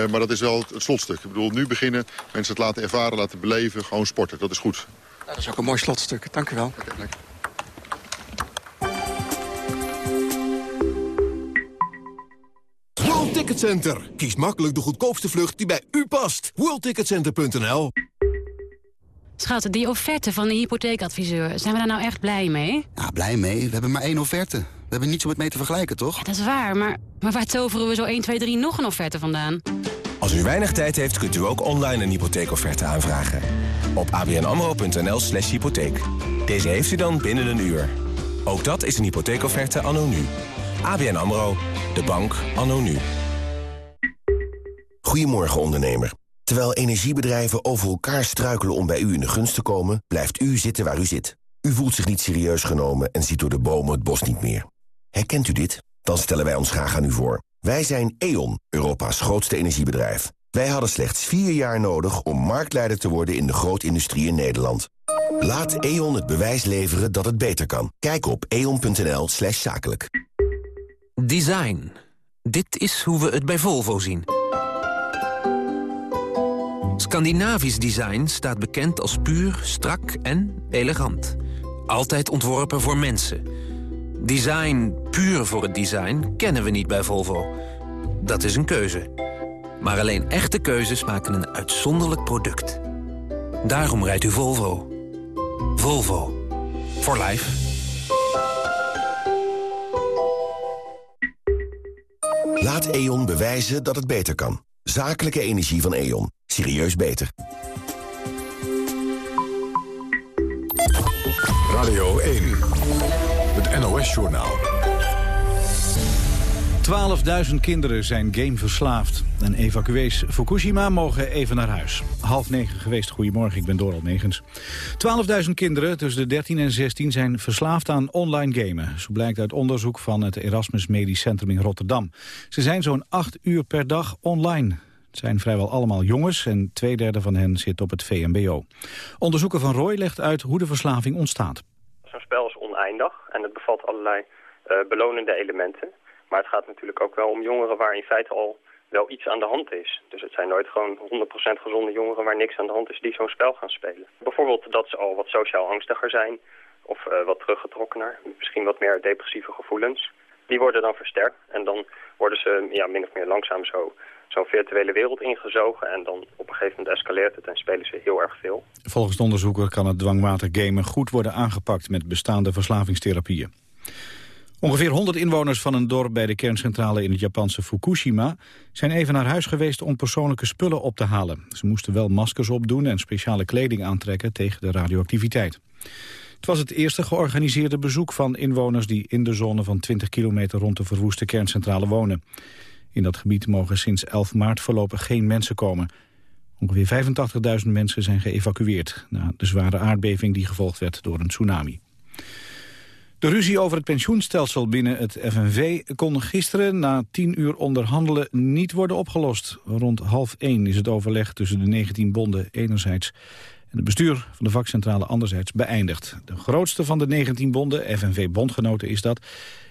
maar dat is wel het slotstuk bedoel, nu beginnen, mensen het laten ervaren, laten beleven, gewoon sporten. Dat is goed. Nou, dat is ook een mooi slotstuk. Dank u wel. Okay, World Ticket Center. Kies makkelijk de goedkoopste vlucht die bij u past. WorldTicketCenter.nl Schat, die offerte van de hypotheekadviseur, zijn we daar nou echt blij mee? Ja, blij mee? We hebben maar één offerte. We hebben niets om het mee te vergelijken, toch? Ja, dat is waar, maar, maar waar toveren we zo 1, 2, 3 nog een offerte vandaan? Als u weinig tijd heeft, kunt u ook online een hypotheekofferte aanvragen. Op abnamro.nl slash hypotheek. Deze heeft u dan binnen een uur. Ook dat is een hypotheekofferte anno nu. ABN AMRO, de bank anno nu. Goedemorgen ondernemer. Terwijl energiebedrijven over elkaar struikelen om bij u in de gunst te komen... blijft u zitten waar u zit. U voelt zich niet serieus genomen en ziet door de bomen het bos niet meer. Herkent u dit? Dan stellen wij ons graag aan u voor. Wij zijn E.ON, Europa's grootste energiebedrijf. Wij hadden slechts vier jaar nodig om marktleider te worden in de grootindustrie in Nederland. Laat E.ON het bewijs leveren dat het beter kan. Kijk op eon.nl slash zakelijk. Design. Dit is hoe we het bij Volvo zien. Scandinavisch design staat bekend als puur, strak en elegant. Altijd ontworpen voor mensen. Design puur voor het design kennen we niet bij Volvo. Dat is een keuze. Maar alleen echte keuzes maken een uitzonderlijk product. Daarom rijdt u Volvo. Volvo. For life. Laat E.ON bewijzen dat het beter kan. Zakelijke energie van E.ON. Serieus beter. NOS-journaal. 12.000 kinderen zijn gameverslaafd. En evacuees Fukushima mogen even naar huis. Half negen geweest, goedemorgen, ik ben Doral Megens. 12.000 kinderen tussen de 13 en 16 zijn verslaafd aan online gamen. Zo blijkt uit onderzoek van het Erasmus Medisch Centrum in Rotterdam. Ze zijn zo'n 8 uur per dag online. Het zijn vrijwel allemaal jongens en twee derde van hen zit op het VMBO. Onderzoeker van Roy legt uit hoe de verslaving ontstaat. Zo'n spel en het bevat allerlei uh, belonende elementen. Maar het gaat natuurlijk ook wel om jongeren waar in feite al wel iets aan de hand is. Dus het zijn nooit gewoon 100% gezonde jongeren waar niks aan de hand is die zo'n spel gaan spelen. Bijvoorbeeld dat ze al wat sociaal angstiger zijn of uh, wat teruggetrokkener, misschien wat meer depressieve gevoelens. Die worden dan versterkt en dan worden ze ja, min of meer langzaam zo zo'n virtuele wereld ingezogen. En dan op een gegeven moment escaleert het en spelen ze heel erg veel. Volgens de kan het dwangmatig gamen goed worden aangepakt met bestaande verslavingstherapieën. Ongeveer 100 inwoners van een dorp bij de kerncentrale in het Japanse Fukushima zijn even naar huis geweest om persoonlijke spullen op te halen. Ze moesten wel maskers opdoen en speciale kleding aantrekken tegen de radioactiviteit. Het was het eerste georganiseerde bezoek van inwoners die in de zone van 20 kilometer rond de verwoeste kerncentrale wonen. In dat gebied mogen sinds 11 maart voorlopig geen mensen komen. Ongeveer 85.000 mensen zijn geëvacueerd na de zware aardbeving die gevolgd werd door een tsunami. De ruzie over het pensioenstelsel binnen het FNV kon gisteren na tien uur onderhandelen niet worden opgelost. Rond half één is het overleg tussen de 19 bonden enerzijds en het bestuur van de vakcentrale anderzijds beëindigd. De grootste van de 19 bonden, FNV-bondgenoten is dat,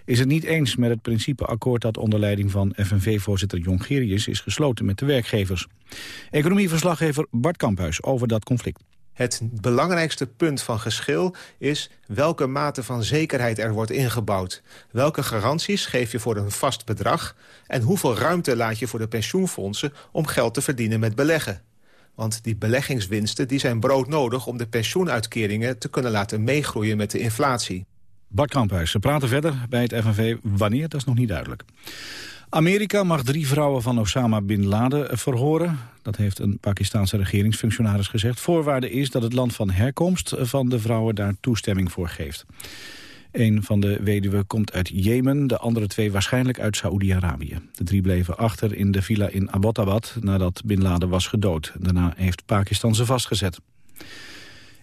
is het niet eens met het principeakkoord dat onder leiding van FNV-voorzitter Jongerius is gesloten met de werkgevers. Economieverslaggever Bart Kamphuis over dat conflict. Het belangrijkste punt van geschil is welke mate van zekerheid er wordt ingebouwd. Welke garanties geef je voor een vast bedrag... en hoeveel ruimte laat je voor de pensioenfondsen om geld te verdienen met beleggen. Want die beleggingswinsten die zijn broodnodig om de pensioenuitkeringen te kunnen laten meegroeien met de inflatie. Bart Kamphuis, ze praten verder bij het FNV. Wanneer, dat is nog niet duidelijk. Amerika mag drie vrouwen van Osama Bin Laden verhoren. Dat heeft een Pakistanse regeringsfunctionaris gezegd. Voorwaarde is dat het land van herkomst van de vrouwen daar toestemming voor geeft. Een van de weduwen komt uit Jemen, de andere twee waarschijnlijk uit Saoedi-Arabië. De drie bleven achter in de villa in Abbottabad nadat Bin Laden was gedood. Daarna heeft Pakistan ze vastgezet.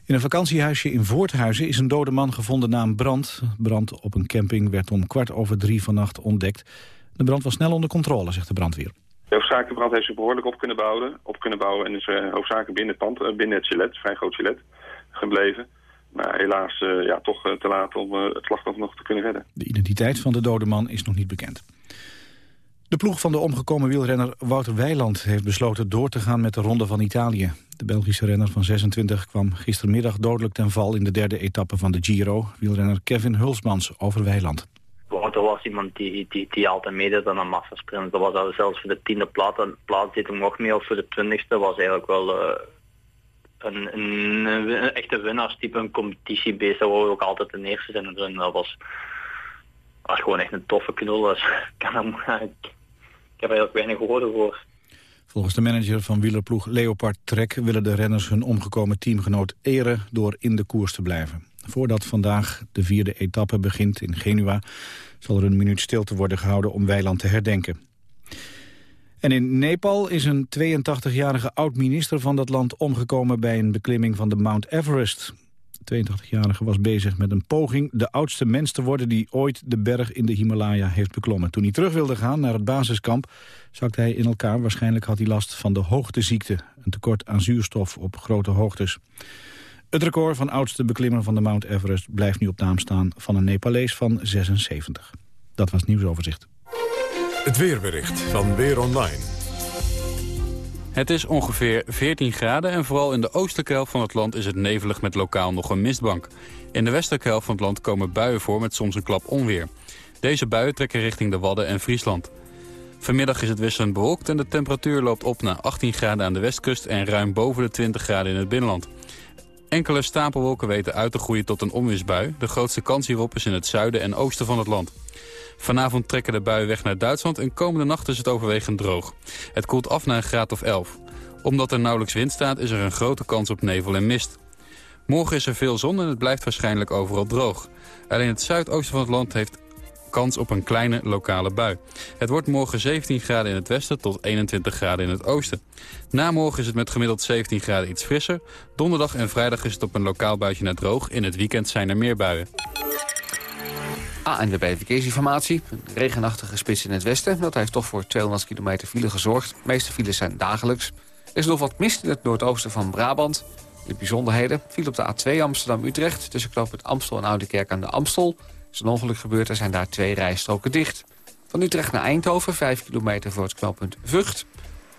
In een vakantiehuisje in Voorthuizen is een dode man gevonden na een brand. Brand op een camping werd om kwart over drie vannacht ontdekt. De brand was snel onder controle, zegt de brandweer. De hoofdzakelijke brand heeft zich behoorlijk op kunnen bouwen, op kunnen bouwen en is uh, hoofdzakelijk binnen het pand, uh, binnen het gilet, vrij groot gilet, gebleven. Maar helaas uh, ja, toch te laat om het slachtoffer nog te kunnen redden. De identiteit van de dode man is nog niet bekend. De ploeg van de omgekomen wielrenner Wouter Weiland heeft besloten door te gaan met de Ronde van Italië. De Belgische renner van 26 kwam gistermiddag dodelijk ten val in de derde etappe van de Giro. Wielrenner Kevin Hulsmans over Weiland. Wouter was iemand die, die, die altijd meedeed aan een massasprint. Dat was zelfs voor de tiende plaats, plaats zit hem nog mee, of voor de twintigste was eigenlijk wel uh, een, echte winnaarstype, een competitiebeest. Dat we ook altijd de eerste zijn. En dat was, was gewoon echt een toffe knul. Dus, kan ik, heb er eigenlijk weinig woorden voor. Volgens de manager van wielerploeg Leopard Trek willen de renners hun omgekomen teamgenoot eren door in de koers te blijven. Voordat vandaag de vierde etappe begint in Genua zal er een minuut stilte worden gehouden om Weiland te herdenken. En in Nepal is een 82-jarige oud-minister van dat land omgekomen bij een beklimming van de Mount Everest. De 82-jarige was bezig met een poging de oudste mens te worden die ooit de berg in de Himalaya heeft beklommen. Toen hij terug wilde gaan naar het basiskamp, zakte hij in elkaar. Waarschijnlijk had hij last van de hoogteziekte, een tekort aan zuurstof op grote hoogtes. Het record van oudste beklimmer van de Mount Everest blijft nu op naam staan van een Nepalees van 76. Dat was nieuwsoverzicht. Het weerbericht van Weer Online. Het is ongeveer 14 graden en vooral in de oostelijke helft van het land is het nevelig met lokaal nog een mistbank. In de westelijke helft van het land komen buien voor met soms een klap onweer. Deze buien trekken richting de Wadden en Friesland. Vanmiddag is het wisselend bewolkt en de temperatuur loopt op naar 18 graden aan de westkust en ruim boven de 20 graden in het binnenland. Enkele stapelwolken weten uit te groeien tot een onweersbui. De grootste kans hierop is in het zuiden en oosten van het land. Vanavond trekken de buien weg naar Duitsland en komende nacht is het overwegend droog. Het koelt af naar een graad of 11. Omdat er nauwelijks wind staat is er een grote kans op nevel en mist. Morgen is er veel zon en het blijft waarschijnlijk overal droog. Alleen het zuidoosten van het land heeft kans op een kleine lokale bui. Het wordt morgen 17 graden in het westen tot 21 graden in het oosten. Na morgen is het met gemiddeld 17 graden iets frisser. Donderdag en vrijdag is het op een lokaal buitje naar droog. In het weekend zijn er meer buien. ANWB Verkeersinformatie. Een regenachtige spits in het westen. Dat heeft toch voor 200 kilometer file gezorgd. De meeste files zijn dagelijks. Er is nog wat mist in het noordoosten van Brabant. De bijzonderheden viel op de A2 Amsterdam-Utrecht... tussen knooppunt Amstel en Oudekerk aan de Amstel. Is een ongeluk gebeurd, er zijn daar twee rijstroken dicht. Van Utrecht naar Eindhoven, 5 kilometer voor het knooppunt Vught.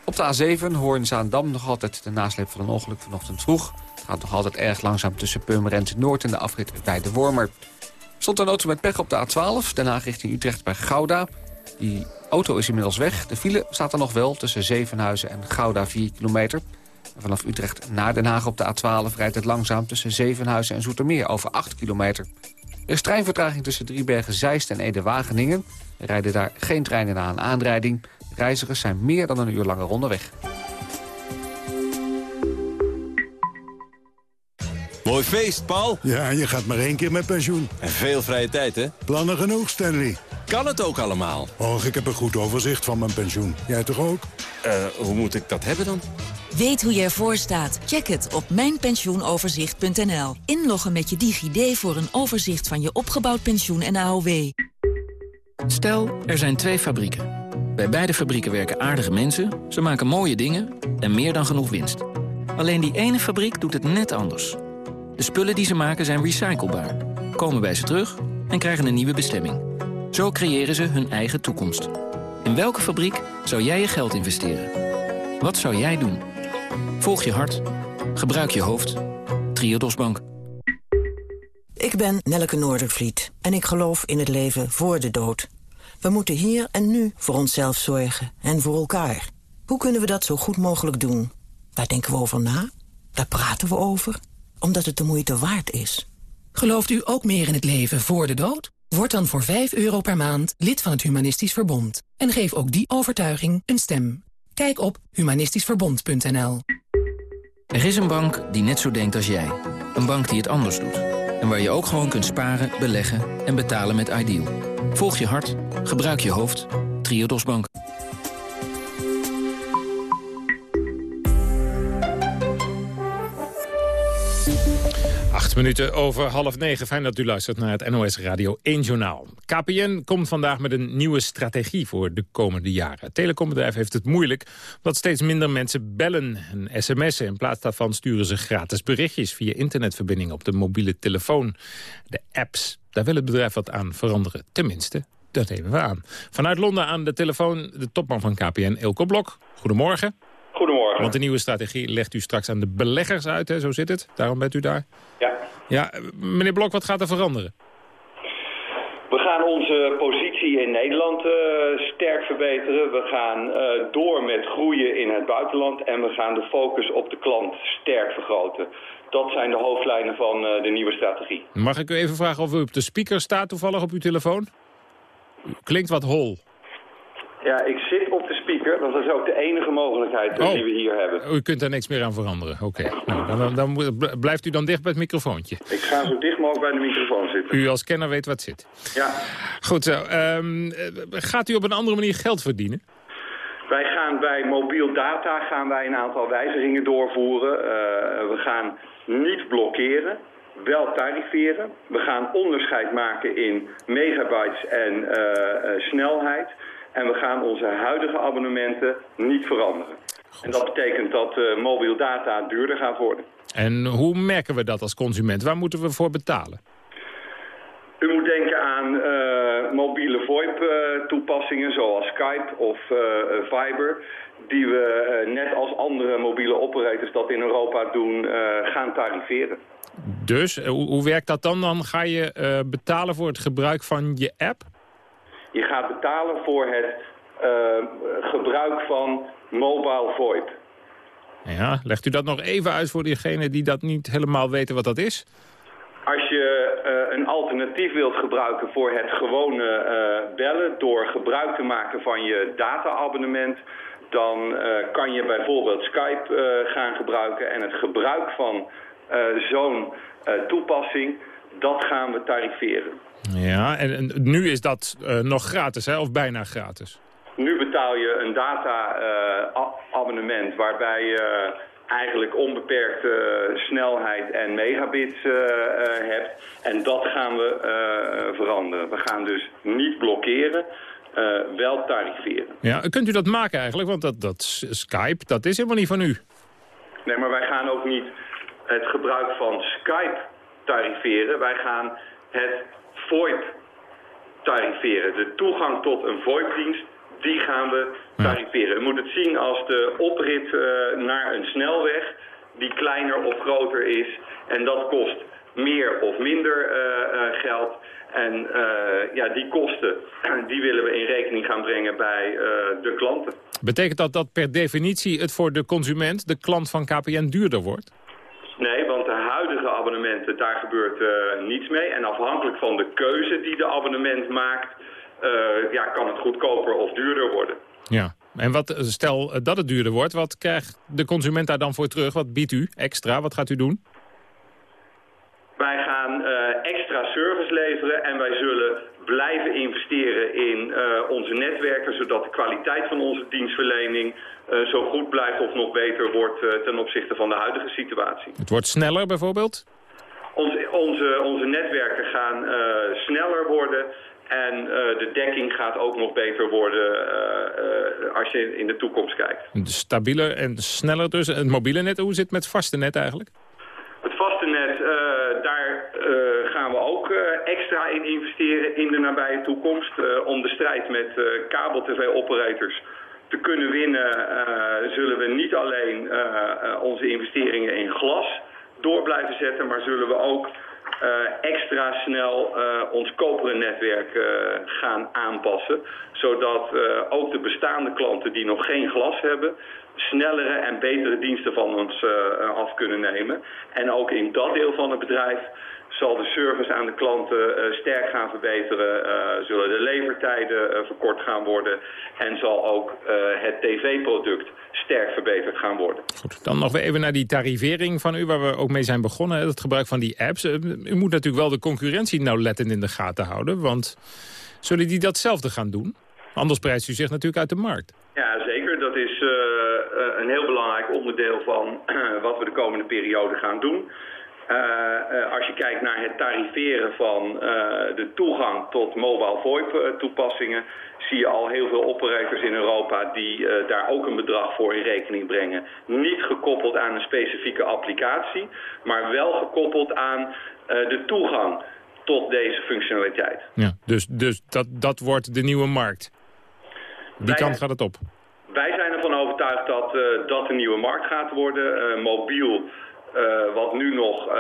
Op de A7 Hoorn-Zaandam nog altijd de nasleep van een ongeluk vanochtend vroeg. Het gaat nog altijd erg langzaam tussen Purmerend Noord en de afrit bij de Wormer. Stond een auto met pech op de A12, daarna richting Utrecht bij Gouda. Die auto is inmiddels weg. De file staat er nog wel tussen Zevenhuizen en Gouda 4 kilometer. Vanaf Utrecht naar Den Haag op de A12 rijdt het langzaam tussen Zevenhuizen en Zoetermeer over 8 kilometer. Er is treinvertraging tussen Driebergen, Zeist en Ede-Wageningen. Er rijden daar geen treinen na een aanrijding. Reizigers zijn meer dan een uur langer onderweg. Mooi feest, Paul. Ja, je gaat maar één keer met pensioen. En veel vrije tijd, hè? Plannen genoeg, Stanley. Kan het ook allemaal? Och, ik heb een goed overzicht van mijn pensioen. Jij toch ook? Eh, hoe moet ik dat hebben dan? Weet hoe je ervoor staat? Check het op mijnpensioenoverzicht.nl. Inloggen met je DigiD voor een overzicht van je opgebouwd pensioen en AOW. Stel, er zijn twee fabrieken. Bij beide fabrieken werken aardige mensen, ze maken mooie dingen en meer dan genoeg winst. Alleen die ene fabriek doet het net anders. De spullen die ze maken zijn recyclebaar, komen bij ze terug en krijgen een nieuwe bestemming. Zo creëren ze hun eigen toekomst. In welke fabriek zou jij je geld investeren? Wat zou jij doen? Volg je hart. Gebruik je hoofd. Triodos Bank. Ik ben Nelleke Noordervliet en ik geloof in het leven voor de dood. We moeten hier en nu voor onszelf zorgen en voor elkaar. Hoe kunnen we dat zo goed mogelijk doen? Daar denken we over na, daar praten we over, omdat het de moeite waard is. Gelooft u ook meer in het leven voor de dood? Word dan voor 5 euro per maand lid van het Humanistisch Verbond. En geef ook die overtuiging een stem. Kijk op humanistischverbond.nl Er is een bank die net zo denkt als jij. Een bank die het anders doet. En waar je ook gewoon kunt sparen, beleggen en betalen met Ideal. Volg je hart, gebruik je hoofd. Triodos Bank. Acht minuten over half negen. Fijn dat u luistert naar het NOS Radio 1 Journaal. KPN komt vandaag met een nieuwe strategie voor de komende jaren. Het telecombedrijf heeft het moeilijk, omdat steeds minder mensen bellen en sms'en. In plaats daarvan sturen ze gratis berichtjes via internetverbinding op de mobiele telefoon. De apps, daar wil het bedrijf wat aan veranderen. Tenminste, dat nemen we aan. Vanuit Londen aan de telefoon de topman van KPN, Ilko Blok. Goedemorgen. Goedemorgen. Want de nieuwe strategie legt u straks aan de beleggers uit, hè? zo zit het. Daarom bent u daar. Ja. Ja, meneer Blok, wat gaat er veranderen? We gaan onze positie in Nederland uh, sterk verbeteren. We gaan uh, door met groeien in het buitenland. En we gaan de focus op de klant sterk vergroten. Dat zijn de hoofdlijnen van uh, de nieuwe strategie. Mag ik u even vragen of u op de speaker staat toevallig op uw telefoon? Klinkt wat hol. Ja, ik zit op de speaker. Dat is ook de enige mogelijkheid Oh. die we hier hebben. U kunt daar niks meer aan veranderen. Oké, nou, dan, dan blijft u dan dicht bij het microfoontje. Ik ga zo dicht mogelijk bij de microfoon zitten. U als kenner weet wat zit. Ja. Goed zo. ehm, eh, gaat u op een andere manier geld verdienen? Wij gaan bij mobiel data gaan wij een aantal wijzigingen doorvoeren. Eh, we gaan niet blokkeren, wel tariveren. We gaan onderscheid maken in megabytes en eh, eh, snelheid. En we gaan onze huidige abonnementen niet veranderen. En dat betekent dat eh, mobiel data duurder gaat worden. En hoe merken we dat als consument? Waar moeten we voor betalen? U moet denken aan eh, mobiele VoIP-toepassingen zoals Skype of uh, Viber... die we net als andere mobiele operators dat in Europa doen, gaan tariveren. Dus, hoe, hoe, werkt dat dan? Dan ga je betalen voor het gebruik van je app? Je gaat betalen voor het gebruik van mobile VoIP. Ja, legt u dat nog even uit voor diegenen die dat niet helemaal weten wat dat is? Als je uh, een alternatief wilt gebruiken voor het gewone uh, bellen... door gebruik te maken van je data-abonnement... dan kan je bijvoorbeeld Skype gaan gebruiken. En het gebruik van zo'n toepassing, dat gaan we tariveren. Ja, en, en nu is dat nog gratis, hè? of bijna gratis? Nu betaal je een data-abonnement waarbij je eigenlijk onbeperkte snelheid en megabits uh, hebt. En dat gaan we veranderen. We gaan dus niet blokkeren, wel tariveren. Ja, kunt u dat maken eigenlijk? Want dat, dat Skype, dat is helemaal niet van u. Nee, maar wij gaan ook niet het gebruik van Skype tariveren. Wij gaan het VoIP tariveren. De toegang tot een VoIP-dienst die gaan we tariveren. Je moet het zien als de oprit uh, naar een snelweg die kleiner of groter is. En dat kost meer of minder uh, uh, geld. En ja, die kosten die willen we in rekening gaan brengen bij de klanten. Betekent dat dat per definitie het voor de consument, de klant van KPN, duurder wordt? Nee, want de huidige abonnementen, daar gebeurt niets mee. En afhankelijk van de keuze die de abonnement maakt uh, ja, kan het goedkoper of duurder worden. Ja, en wat, stel dat het duurder wordt, wat krijgt de consument daar dan voor terug? Wat biedt u extra? Wat gaat u doen? Wij gaan extra service leveren en wij zullen blijven investeren in onze netwerken... zodat de kwaliteit van onze dienstverlening zo goed blijft of nog beter wordt ten opzichte van de huidige situatie. Het wordt sneller bijvoorbeeld? Onze, onze, onze netwerken gaan sneller worden... En uh, de dekking gaat ook nog beter worden uh, uh, als je in de toekomst kijkt. Stabieler en sneller dus. Het mobiele net, hoe zit het met het vaste net eigenlijk? Het vaste net, daar gaan we ook extra in investeren in de nabije toekomst. om de strijd met kabel-tv-operators te kunnen winnen zullen we niet alleen onze investeringen in glas door blijven zetten, maar zullen we ook uh, extra snel uh, ons koperen netwerk uh, gaan aanpassen. Zodat ook de bestaande klanten die nog geen glas hebben... snellere en betere diensten van ons af kunnen nemen. En ook in dat deel van het bedrijf zal de service aan de klanten uh, sterk gaan verbeteren, uh, zullen de levertijden uh, verkort gaan worden en zal ook het tv-product sterk verbeterd gaan worden. Goed, dan nog weer even naar die tarivering van u, waar we ook mee zijn begonnen, het gebruik van die apps. U moet natuurlijk wel de concurrentie nauwlettend in de gaten houden, want zullen die datzelfde gaan doen? Anders prijst u zich natuurlijk uit de markt. Ja, zeker. Dat is een heel belangrijk onderdeel van wat we de komende periode gaan doen. Uh, uh, als je kijkt naar het tariveren van uh, de toegang tot mobile VoIP toepassingen, zie je al heel veel operators in Europa die daar ook een bedrag voor in rekening brengen. Niet gekoppeld aan een specifieke applicatie, maar wel gekoppeld aan de toegang tot deze functionaliteit. Ja, dus dus dat, dat wordt de nieuwe markt. Die wij, kant gaat het op. Wij zijn ervan overtuigd dat dat de nieuwe markt gaat worden. mobiel uh, wat nu nog uh,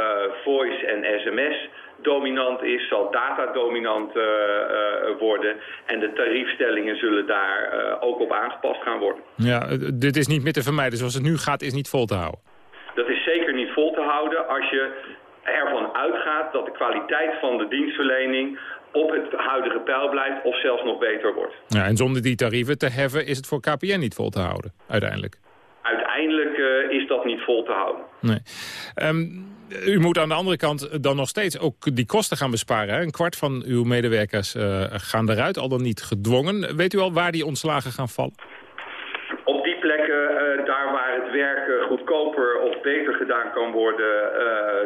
voice en sms dominant is, zal data dominant uh, worden. En de tariefstellingen zullen daar ook op aangepast gaan worden. Ja, dit is niet meer te vermijden. Zoals het nu gaat, is niet vol te houden. Dat is zeker niet vol te houden als je ervan uitgaat dat de kwaliteit van de dienstverlening op het huidige pijl blijft of zelfs nog beter wordt. Ja, en zonder die tarieven te heffen is het voor KPN niet vol te houden, uiteindelijk niet vol te houden. Nee. Um, u moet aan de andere kant dan nog steeds ook die kosten gaan besparen. Hè? Een kwart van uw medewerkers uh, gaan eruit, al dan niet gedwongen. Weet u al waar die ontslagen gaan vallen? Op die plekken, uh, daar waar het werk goedkoper of beter gedaan kan worden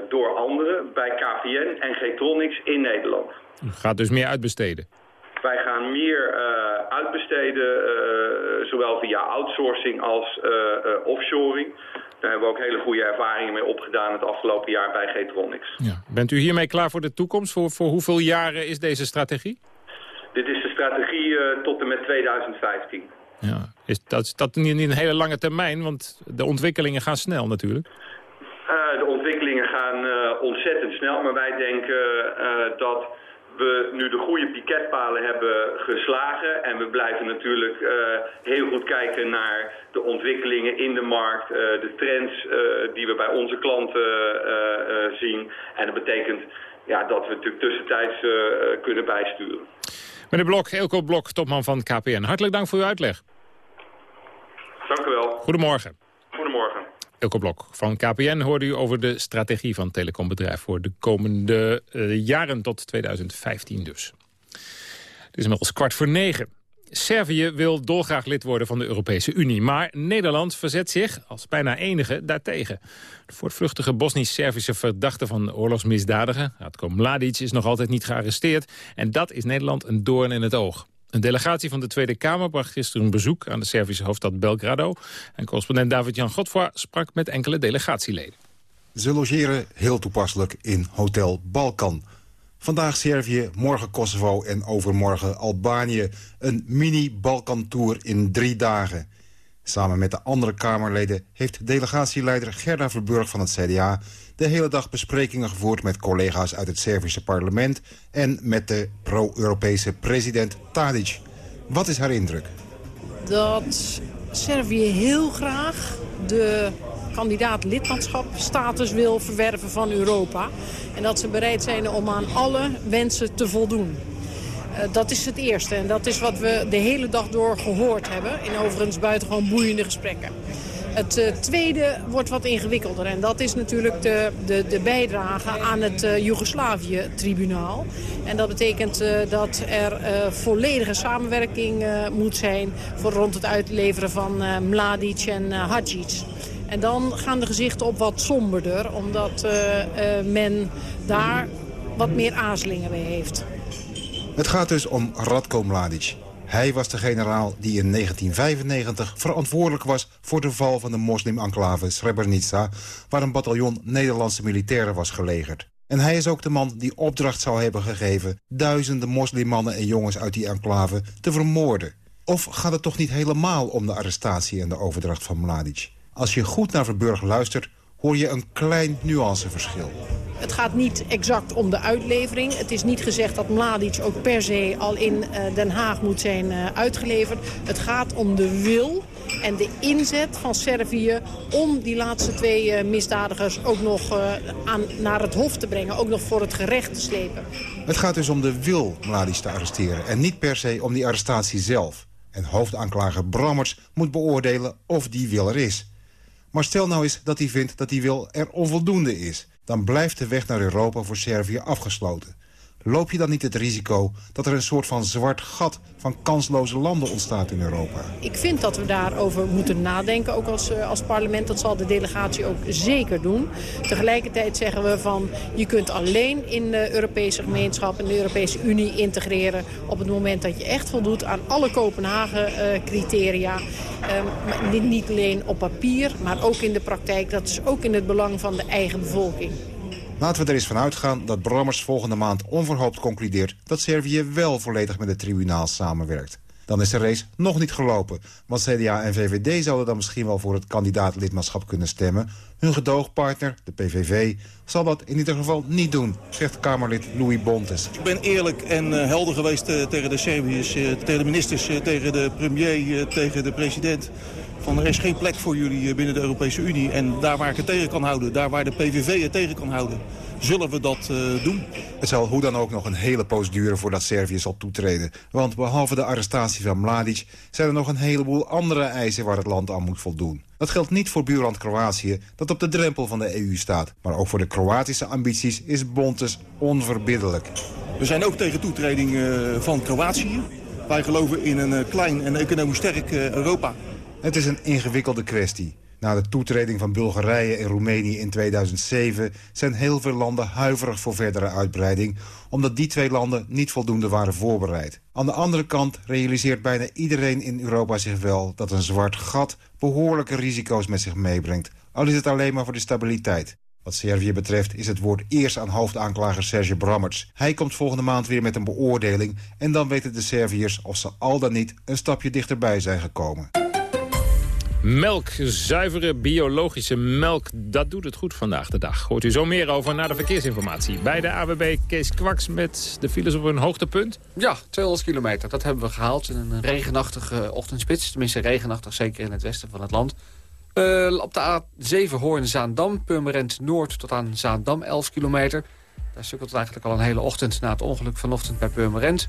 door anderen... bij KVN en Getronics in Nederland. U gaat dus meer uitbesteden? Wij gaan meer uh, uitbesteden, uh, zowel via outsourcing als uh, offshoring. Daar hebben we ook hele goede ervaringen mee opgedaan het afgelopen jaar bij Getronics. Ja. Bent u hiermee klaar voor de toekomst? Voor, voor hoeveel jaren is deze strategie? Dit strategie tot en met 2015. Ja. Is dat, dat niet een hele lange termijn? Want de ontwikkelingen gaan snel natuurlijk. de ontwikkelingen gaan ontzettend snel, maar wij denken dat we nu de goede piketpalen hebben geslagen. En we blijven natuurlijk uh, heel goed kijken naar de ontwikkelingen in de markt, uh, de trends uh, die we bij onze klanten zien. En dat betekent ja, dat we natuurlijk tussentijds kunnen bijsturen. Meneer Blok, Elko Blok, topman van KPN. Hartelijk dank voor uw uitleg. Dank u wel. Goedemorgen. Elko Blok van KPN hoorde u over de strategie van telecombedrijf... voor de komende uh, jaren tot 2015 dus. Het is inmiddels kwart voor negen. Servië wil dolgraag lid worden van de Europese Unie. Maar Nederland verzet zich als bijna enige daartegen. De voortvluchtige Bosnisch-Servische verdachte van oorlogsmisdadigen... Radko Mladic is nog altijd niet gearresteerd. En dat is Nederland een doorn in het oog. Een delegatie van de Tweede Kamer bracht gisteren een bezoek aan de Servische hoofdstad Belgrado. En correspondent David-Jan Godfroy sprak met enkele delegatieleden. Ze logeren heel toepasselijk in Hotel Balkan. Vandaag Servië, morgen Kosovo en overmorgen Albanië. Een mini-Balkan-tour in drie dagen. Samen met de andere Kamerleden heeft delegatieleider Gerda Verburg van het CDA... de hele dag besprekingen gevoerd met collega's uit het Servische parlement... en met de pro-Europese president Tadic. Wat is haar indruk? Dat Servië heel graag de kandidaat lidmaatschap status wil verwerven van Europa. En dat ze bereid zijn om aan alle wensen te voldoen. Uh, dat is het eerste en dat is wat we de hele dag door gehoord hebben. In overigens buitengewoon boeiende gesprekken. Het uh, tweede wordt wat ingewikkelder en dat is natuurlijk de, de, de bijdrage aan het uh, Joegoslavië-tribunaal. En dat betekent dat er volledige samenwerking moet zijn voor rond het uitleveren van Mladic en Hadjic. En dan gaan de gezichten op wat somberder, omdat men daar wat meer aarzelingen bij heeft. Het gaat dus om Radko Mladic. Hij was de generaal die in 1995 verantwoordelijk was... voor de val van de moslim-enclave Srebrenica... waar een bataljon Nederlandse militairen was gelegerd. En hij is ook de man die opdracht zou hebben gegeven... duizenden moslimmannen en jongens uit die enclave te vermoorden. Of gaat het toch niet helemaal om de arrestatie en de overdracht van Mladic? Als je goed naar Verburg luistert, hoor je een klein nuanceverschil. Het gaat niet exact om de uitlevering. Het is niet gezegd dat Mladic ook per se al in uh, Den Haag moet zijn uh, uitgeleverd. Het gaat om de wil en de inzet van Servië om die laatste twee uh, misdadigers ook nog aan, naar het hof te brengen. Ook nog voor het gerecht te slepen. Het gaat dus om de wil Mladic te arresteren en niet per se om die arrestatie zelf. En hoofdaanklager Brammers moet beoordelen of die wil er is. Maar stel nou eens dat hij vindt dat die wil er onvoldoende is. Dan blijft de weg naar Europa voor Servië afgesloten. Loop je dan niet het risico dat er een soort van zwart gat van kansloze landen ontstaat in Europa? Ik vind dat we daarover moeten nadenken, ook als, eh, als parlement. Dat zal de delegatie ook zeker doen. Tegelijkertijd zeggen we van, je kunt alleen in de Europese gemeenschap... en de Europese Unie integreren op het moment dat je echt voldoet aan alle Kopenhagen-criteria. Um, niet alleen op papier, maar ook in de praktijk. Dat is ook in het belang van de eigen bevolking. Laten we er eens van uitgaan dat Brammers volgende maand onverhoopt concludeert... dat Servië wel volledig met het tribunaal samenwerkt. Dan is de race nog niet gelopen. Want CDA en VVD zouden dan misschien wel voor het kandidaatlidmaatschap kunnen stemmen. Hun gedoogpartner, de PVV, zal dat in ieder geval niet doen, zegt Kamerlid Louis Bontes. Ik ben eerlijk en uh, helder geweest uh, tegen de Serviërs, uh, tegen de ministers, tegen de premier, tegen de president. Van er is geen plek voor jullie binnen de Europese Unie. En daar waar ik het tegen kan houden, daar waar de PVV het tegen kan houden, zullen we dat uh, doen. Het zal hoe dan ook nog een hele poos duren voordat Servië zal toetreden. Want behalve de arrestatie van Mladic zijn er nog een heleboel andere eisen waar het land aan moet voldoen. Dat geldt niet voor buurland Kroatië, dat op de drempel van de EU staat. Maar ook voor de Kroatische ambities is Bontes onverbiddelijk. We zijn ook tegen toetreding uh, van Kroatië. Wij geloven in een uh, klein en economisch sterk Europa. Het is een ingewikkelde kwestie. Na de toetreding van Bulgarije en Roemenië in 2007... zijn heel veel landen huiverig voor verdere uitbreiding... omdat die twee landen niet voldoende waren voorbereid. Aan de andere kant realiseert bijna iedereen in Europa zich wel... dat een zwart gat behoorlijke risico's met zich meebrengt. Al is het alleen maar voor de stabiliteit. Wat Servië betreft is het woord eerst aan hoofdaanklager Serge Brammerts. Hij komt volgende maand weer met een beoordeling... en dan weten de Serviërs of ze al dan niet een stapje dichterbij zijn gekomen. Melk, zuivere biologische melk, dat doet het goed vandaag de dag. Hoort u zo meer over na de verkeersinformatie. Bij de AWB Kees Kwaks met de files op een hoogtepunt. Ja, 200 kilometer. Dat hebben we gehaald in een regenachtige ochtendspits. Tenminste regenachtig, zeker in het westen van het land. Uh, op de A7 Hoorn-Zaandam, Purmerend Noord tot aan Zaandam, 11 kilometer. Daar sukkelt het eigenlijk al een hele ochtend na het ongeluk vanochtend bij Purmerend.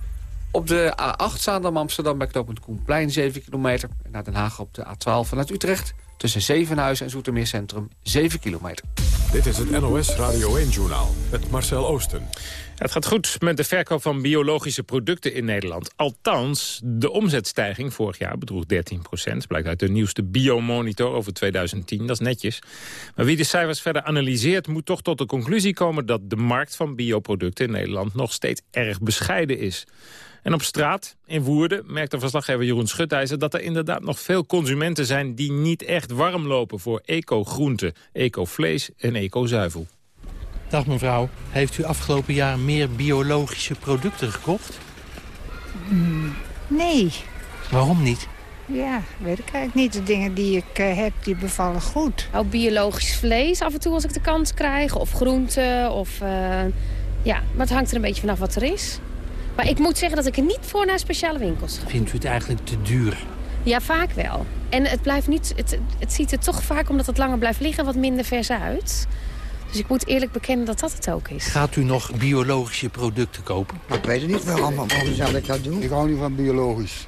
Op de A8 Zaandam-Amsterdam bij knooppunt Koenplein 7 kilometer. En naar Den Haag op de A12 vanuit Utrecht. Tussen Zevenhuizen en Zoetermeer Centrum 7 kilometer. Dit is het NOS Radio 1-journaal met Marcel Oosten. Het gaat goed met de verkoop van biologische producten in Nederland. Althans, de omzetstijging vorig jaar bedroeg 13 procent. Blijkt uit de nieuwste biomonitor over 2010, dat is netjes. Maar wie de cijfers verder analyseert... moet toch tot de conclusie komen dat de markt van bioproducten in Nederland... nog steeds erg bescheiden is. En op straat, in Woerden, merkte verslaggever Jeroen Schutijzer... dat er inderdaad nog veel consumenten zijn die niet echt warm lopen... voor eco-groenten, eco-vlees en eco-zuivel. Dag mevrouw, heeft u afgelopen jaar meer biologische producten gekocht? Mm, nee. Waarom niet? Ja, weet ik eigenlijk niet. De dingen die ik uh, heb, die bevallen goed. Ook biologisch vlees af en toe als ik de kans krijg. Of groenten. Of, uh, ja, maar het hangt er een beetje vanaf wat er is. Maar ik moet zeggen dat ik er niet voor naar speciale winkels ga. Vindt u het eigenlijk te duur? Ja, vaak wel. En het, blijft niet, het, het ziet er toch vaak, omdat het langer blijft liggen, wat minder vers uit. Dus ik moet eerlijk bekennen dat dat het ook is. Gaat u nog biologische producten kopen? Ik weet het niet waarom, waarom zou ik dat doen? Ik hou niet van biologisch.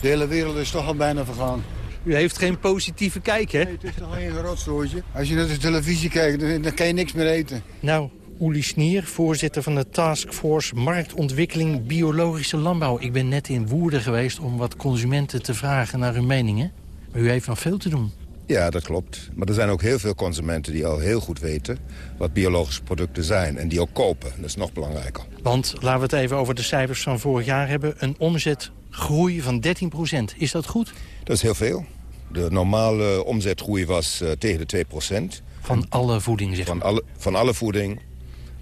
De hele wereld is toch al bijna vergaan. U heeft geen positieve kijk, hè? Nee, het is toch alleen een rotstrooitje. Als je naar de televisie kijkt, dan, dan kan je niks meer eten. Nou, Uli Snier, voorzitter van de Taskforce Marktontwikkeling Biologische Landbouw. Ik ben net in Woerden geweest om wat consumenten te vragen naar hun meningen. Maar u heeft nog veel te doen. Ja, dat klopt. Maar er zijn ook heel veel consumenten die al heel goed weten... wat biologische producten zijn en die ook kopen. Dat is nog belangrijker. Want laten we het even over de cijfers van vorig jaar hebben. Een omzetgroei van 13 procent. Is dat goed? Dat is heel veel. De normale omzetgroei was uh, tegen de 2 procent. Van alle voeding, zeg van alle, van alle voeding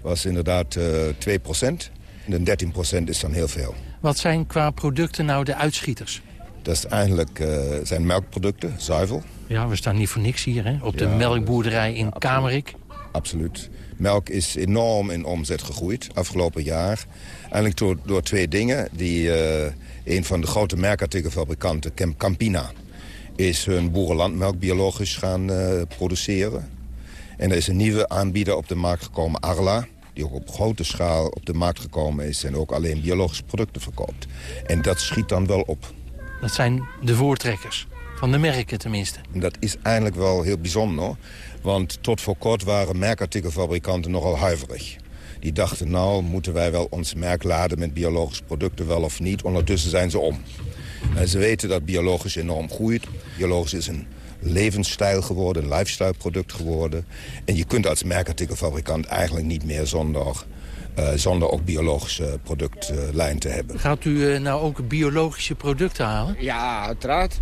was inderdaad uh, 2 procent. En 13 procent is dan heel veel. Wat zijn qua producten nou de uitschieters? Dat is eigenlijk, uh, zijn melkproducten, zuivel. Ja, we staan niet voor niks hier, hè? Op de ja, melkboerderij in Kamerik. Absoluut. Melk is enorm in omzet gegroeid afgelopen jaar. Eigenlijk door, door twee dingen. Die, uh, een van de grote merkartikelfabrikanten, Campina... is hun boerenlandmelk biologisch gaan uh, produceren. En er is een nieuwe aanbieder op de markt gekomen, Arla die ook op grote schaal op de markt gekomen is... en ook alleen biologische producten verkoopt. En dat schiet dan wel op. Dat zijn de voortrekkers. Van de merken tenminste. Dat is eigenlijk wel heel bijzonder. Want tot voor kort waren merkartikelfabrikanten nogal huiverig. Die dachten, nou, moeten wij wel ons merk laden met biologische producten wel of niet? Ondertussen zijn ze om. En ze weten dat biologisch enorm groeit. Biologisch is een levensstijl geworden, een lifestyle product geworden. En je kunt als merkartikelfabrikant eigenlijk niet meer zonder... Uh, zonder ook biologische productlijn te hebben. Gaat u uh, nou ook biologische producten halen? Ja, uiteraard.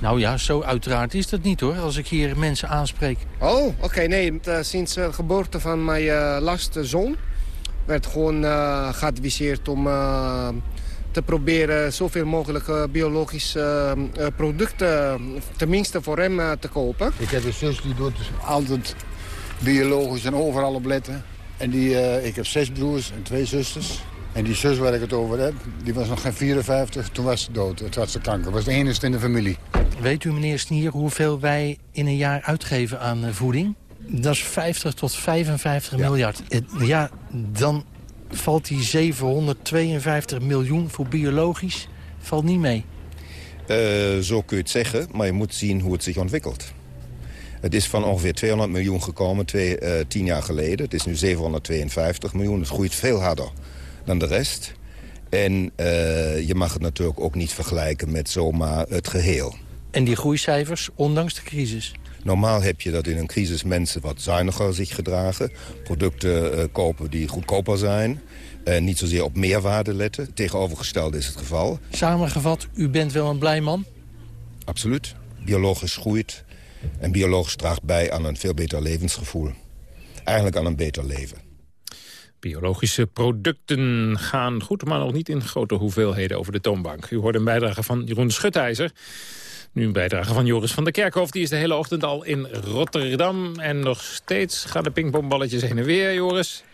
Nou ja, zo uiteraard is dat niet hoor, als ik hier mensen aanspreek. Oh, oké, okay, nee. Sinds de geboorte van mijn uh, laatste zoon werd gewoon uh, geadviseerd om uh, te proberen zoveel mogelijk biologische producten, tenminste voor hem, te kopen. Ik heb een zus die doet altijd biologisch en overal op letten. En die, ik heb zes broers en twee zusters. En die zus waar ik het over heb, die was nog geen 54, toen was ze dood. Het was de kanker. Dat was de enige in de familie. Weet u, meneer Snier, hoeveel wij in een jaar uitgeven aan voeding? Dat is 50 tot 55 ja. miljard. Ja, dan valt die 752 miljoen voor biologisch valt niet mee. Uh, zo kun je het zeggen, maar je moet zien hoe het zich ontwikkelt. Het is van ongeveer 200 miljoen gekomen twee, uh, tien jaar geleden. Het is nu 752 miljoen. Het groeit veel harder dan de rest. En uh, je mag het natuurlijk ook niet vergelijken met zomaar het geheel. En die groeicijfers, ondanks de crisis? Normaal heb je dat in een crisis mensen wat zuiniger zich gedragen. Producten uh, kopen die goedkoper zijn. Uh, niet zozeer op meerwaarde letten. Tegenovergestelde is het geval. Samengevat, u bent wel een blij man? Absoluut. Biologisch groeit. En biologisch draagt bij aan een veel beter levensgevoel. Eigenlijk aan een beter leven. Biologische producten gaan goed, maar nog niet in grote hoeveelheden over de toonbank. U hoort een bijdrage van Jeroen Schutijzer. Nu een bijdrage van Joris van der Kerkhof. Die is de hele ochtend al in Rotterdam. En nog steeds gaan de pingpongballetjes heen en weer, Joris.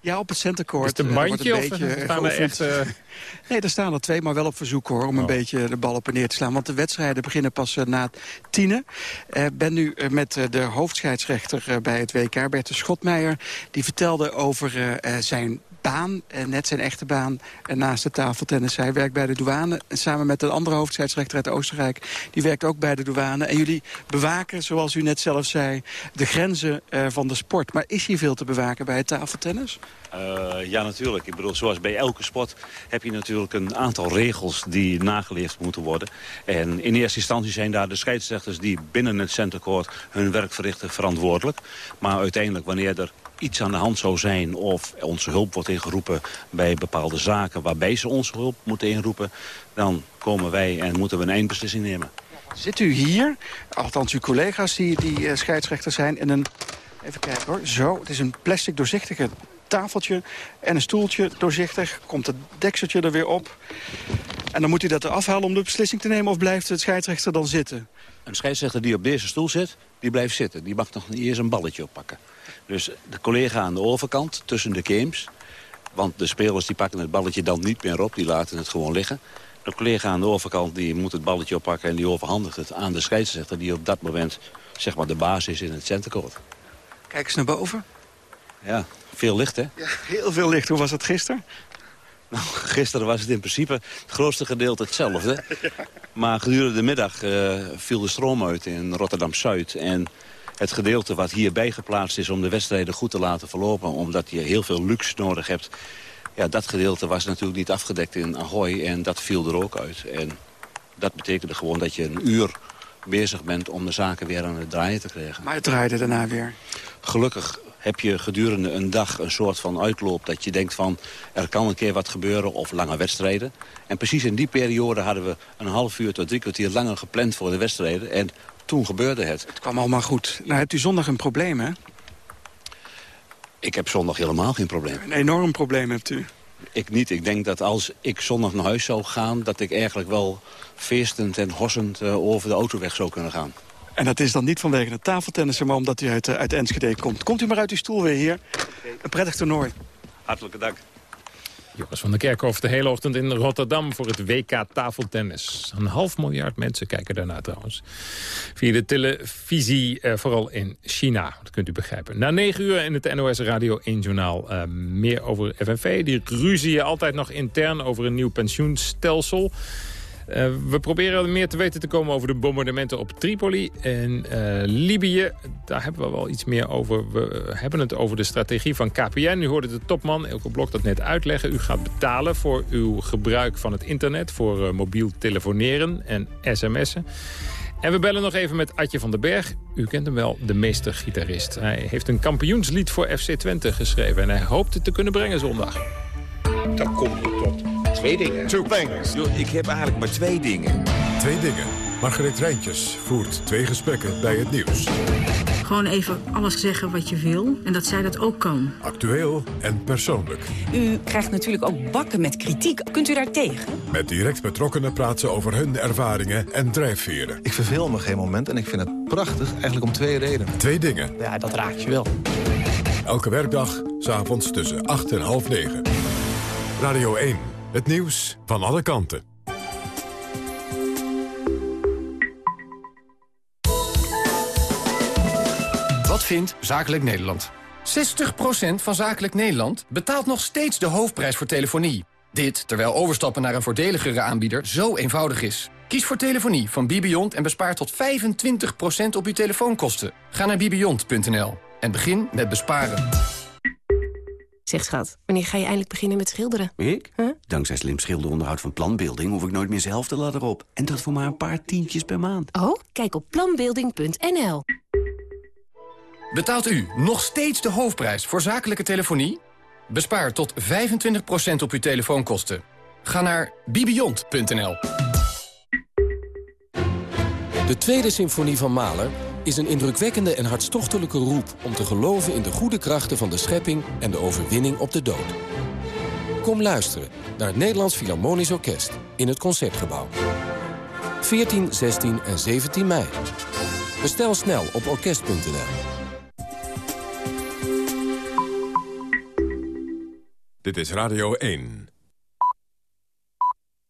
Ja, op het centercourt. Is het een eh, mandje of beetje staan er echt... eh, Nee, er staan er twee, maar wel op verzoek hoor, om een Oh. beetje de bal op en neer te slaan. Want de wedstrijden beginnen pas eh, na tienen. Ik ben nu eh, met eh, de hoofdscheidsrechter eh, bij het WK, Bert de Schotmeijer. Die vertelde over eh, eh, zijn baan, eh, net zijn echte baan, naast de tafeltennis. Hij werkt bij de douane en samen met een andere hoofdscheidsrechter uit Oostenrijk. Die werkt ook bij de douane. En jullie bewaken, zoals u net zelf zei, de grenzen eh, van de sport. Maar is hier veel te bewaken bij het tafeltennis? Eh, ja, natuurlijk. Ik bedoel, zoals bij elke sport heb je natuurlijk een aantal regels die nageleefd moeten worden. En in eerste instantie zijn daar de scheidsrechters die binnen het centercourt hun werk verrichten verantwoordelijk. Maar uiteindelijk, wanneer er iets aan de hand zou zijn of onze hulp wordt ingeroepen bij bepaalde zaken waarbij ze onze hulp moeten inroepen, dan komen wij en moeten we een eindbeslissing nemen. Zit u hier, althans uw collega's die, die eh, scheidsrechter zijn... in een, even kijken hoor, zo, het is een plastic doorzichtige tafeltje en een stoeltje doorzichtig. Komt het dekseltje er weer op. En dan moet u dat eraf halen om de beslissing te nemen... of blijft het scheidsrechter dan zitten? Een scheidsrechter die op deze stoel zit, die blijft zitten. Die mag nog niet eerst een balletje oppakken. Dus de collega aan de overkant, tussen de games... want de spelers die pakken het balletje dan niet meer op, die laten het gewoon liggen. De collega aan de overkant die moet het balletje oppakken... en die overhandigt het aan de scheidsrechter... die op dat moment zeg maar, de baas is in het centercourt. Kijk eens naar boven. Ja, veel licht, hè? Ja, heel veel licht. Hoe was dat gisteren? Nou, gisteren was het in principe het grootste gedeelte hetzelfde. Maar gedurende de middag eh, viel de stroom uit in Rotterdam-Zuid. En het gedeelte wat hierbij geplaatst is om de wedstrijden goed te laten verlopen... omdat je heel veel luxe nodig hebt... Ja, dat gedeelte was natuurlijk niet afgedekt in Ahoy en dat viel er ook uit. En dat betekende gewoon dat je een uur bezig bent om de zaken weer aan het draaien te krijgen. Maar het draaide daarna weer. Gelukkig heb je gedurende een dag een soort van uitloop... dat je denkt van, er kan een keer wat gebeuren of lange wedstrijden. En precies in die periode hadden we een half uur tot drie kwartier langer gepland voor de wedstrijden. En toen gebeurde het. Het kwam allemaal goed. Nou, hebt u zondag een probleem, hè? Ik heb zondag helemaal geen probleem. Een enorm probleem hebt u. Ik niet. Ik denk dat als ik zondag naar huis zou gaan... dat ik eigenlijk wel feestend en hossend eh, over de autoweg zou kunnen gaan. En dat is dan niet vanwege het tafeltennissen, maar omdat u uit, eh, uit Enschede komt. Komt u maar uit uw stoel weer hier. Een prettig toernooi. Hartelijke dank. Joris van der Kerkhof de hele ochtend in Rotterdam voor het WK tafeltennis. Een half miljard mensen kijken daarna trouwens. Via de televisie, eh, vooral in China. Dat kunt u begrijpen. Na negen uur in het NOS Radio 1 Journaal eh, meer over FNV. Die ruzie altijd nog intern over een nieuw pensioenstelsel. Eh, we proberen meer te weten te komen over de bombardementen op Tripoli en eh, Libië. Daar hebben we wel iets meer over. We hebben het over de strategie van KPN. U hoorde de topman Elke Blok dat net uitleggen. U gaat betalen voor uw gebruik van het internet... voor eh, mobiel telefoneren en sms'en. En we bellen nog even met Adje van den Berg. U kent hem wel, de meestergitarist. Hij heeft een kampioenslied voor FC Twente geschreven... en hij hoopt het te kunnen brengen zondag. Dan kom je tot twee dingen. Two things. Ik heb eigenlijk maar twee dingen. Twee dingen. Margreet Rijntjes voert twee gesprekken bij het nieuws. Gewoon even alles zeggen wat je wil en dat zij dat ook kan. Actueel en persoonlijk. U krijgt natuurlijk ook bakken met kritiek. Kunt u daar tegen? Met direct betrokkenen praten ze over hun ervaringen en drijfveren. Ik verveel me geen moment en ik vind het prachtig, eigenlijk om twee redenen. Twee dingen. Ja, dat raakt je wel. Elke werkdag, s'avonds tussen 8 en half 9. Radio 1. Het nieuws van alle kanten. Wat vindt Zakelijk Nederland? 60% van Zakelijk Nederland betaalt nog steeds de hoofdprijs voor telefonie. Dit terwijl overstappen naar een voordeligere aanbieder zo eenvoudig is. Kies voor telefonie van Bibiont en bespaar tot 25% op uw telefoonkosten. Ga naar bibiont.nl en begin met besparen. Zeg schat, wanneer ga je eindelijk beginnen met schilderen? Ik? Dankzij slim schilderonderhoud van Planbeelding hoef ik nooit meer zelf de ladder op. En dat voor maar een paar tientjes per maand. Oh, kijk op planbeelding.nl. Betaalt u nog steeds de hoofdprijs voor zakelijke telefonie? Bespaar tot 25% op uw telefoonkosten. Ga naar bibiont.nl. De tweede symfonie van Mahler is een indrukwekkende en hartstochtelijke roep... om te geloven in de goede krachten van de schepping en de overwinning op de dood. Kom luisteren naar het Nederlands Philharmonisch Orkest in het Concertgebouw. 14, 16 en 17 mei. Bestel snel op orkest.nl. Dit is Radio 1.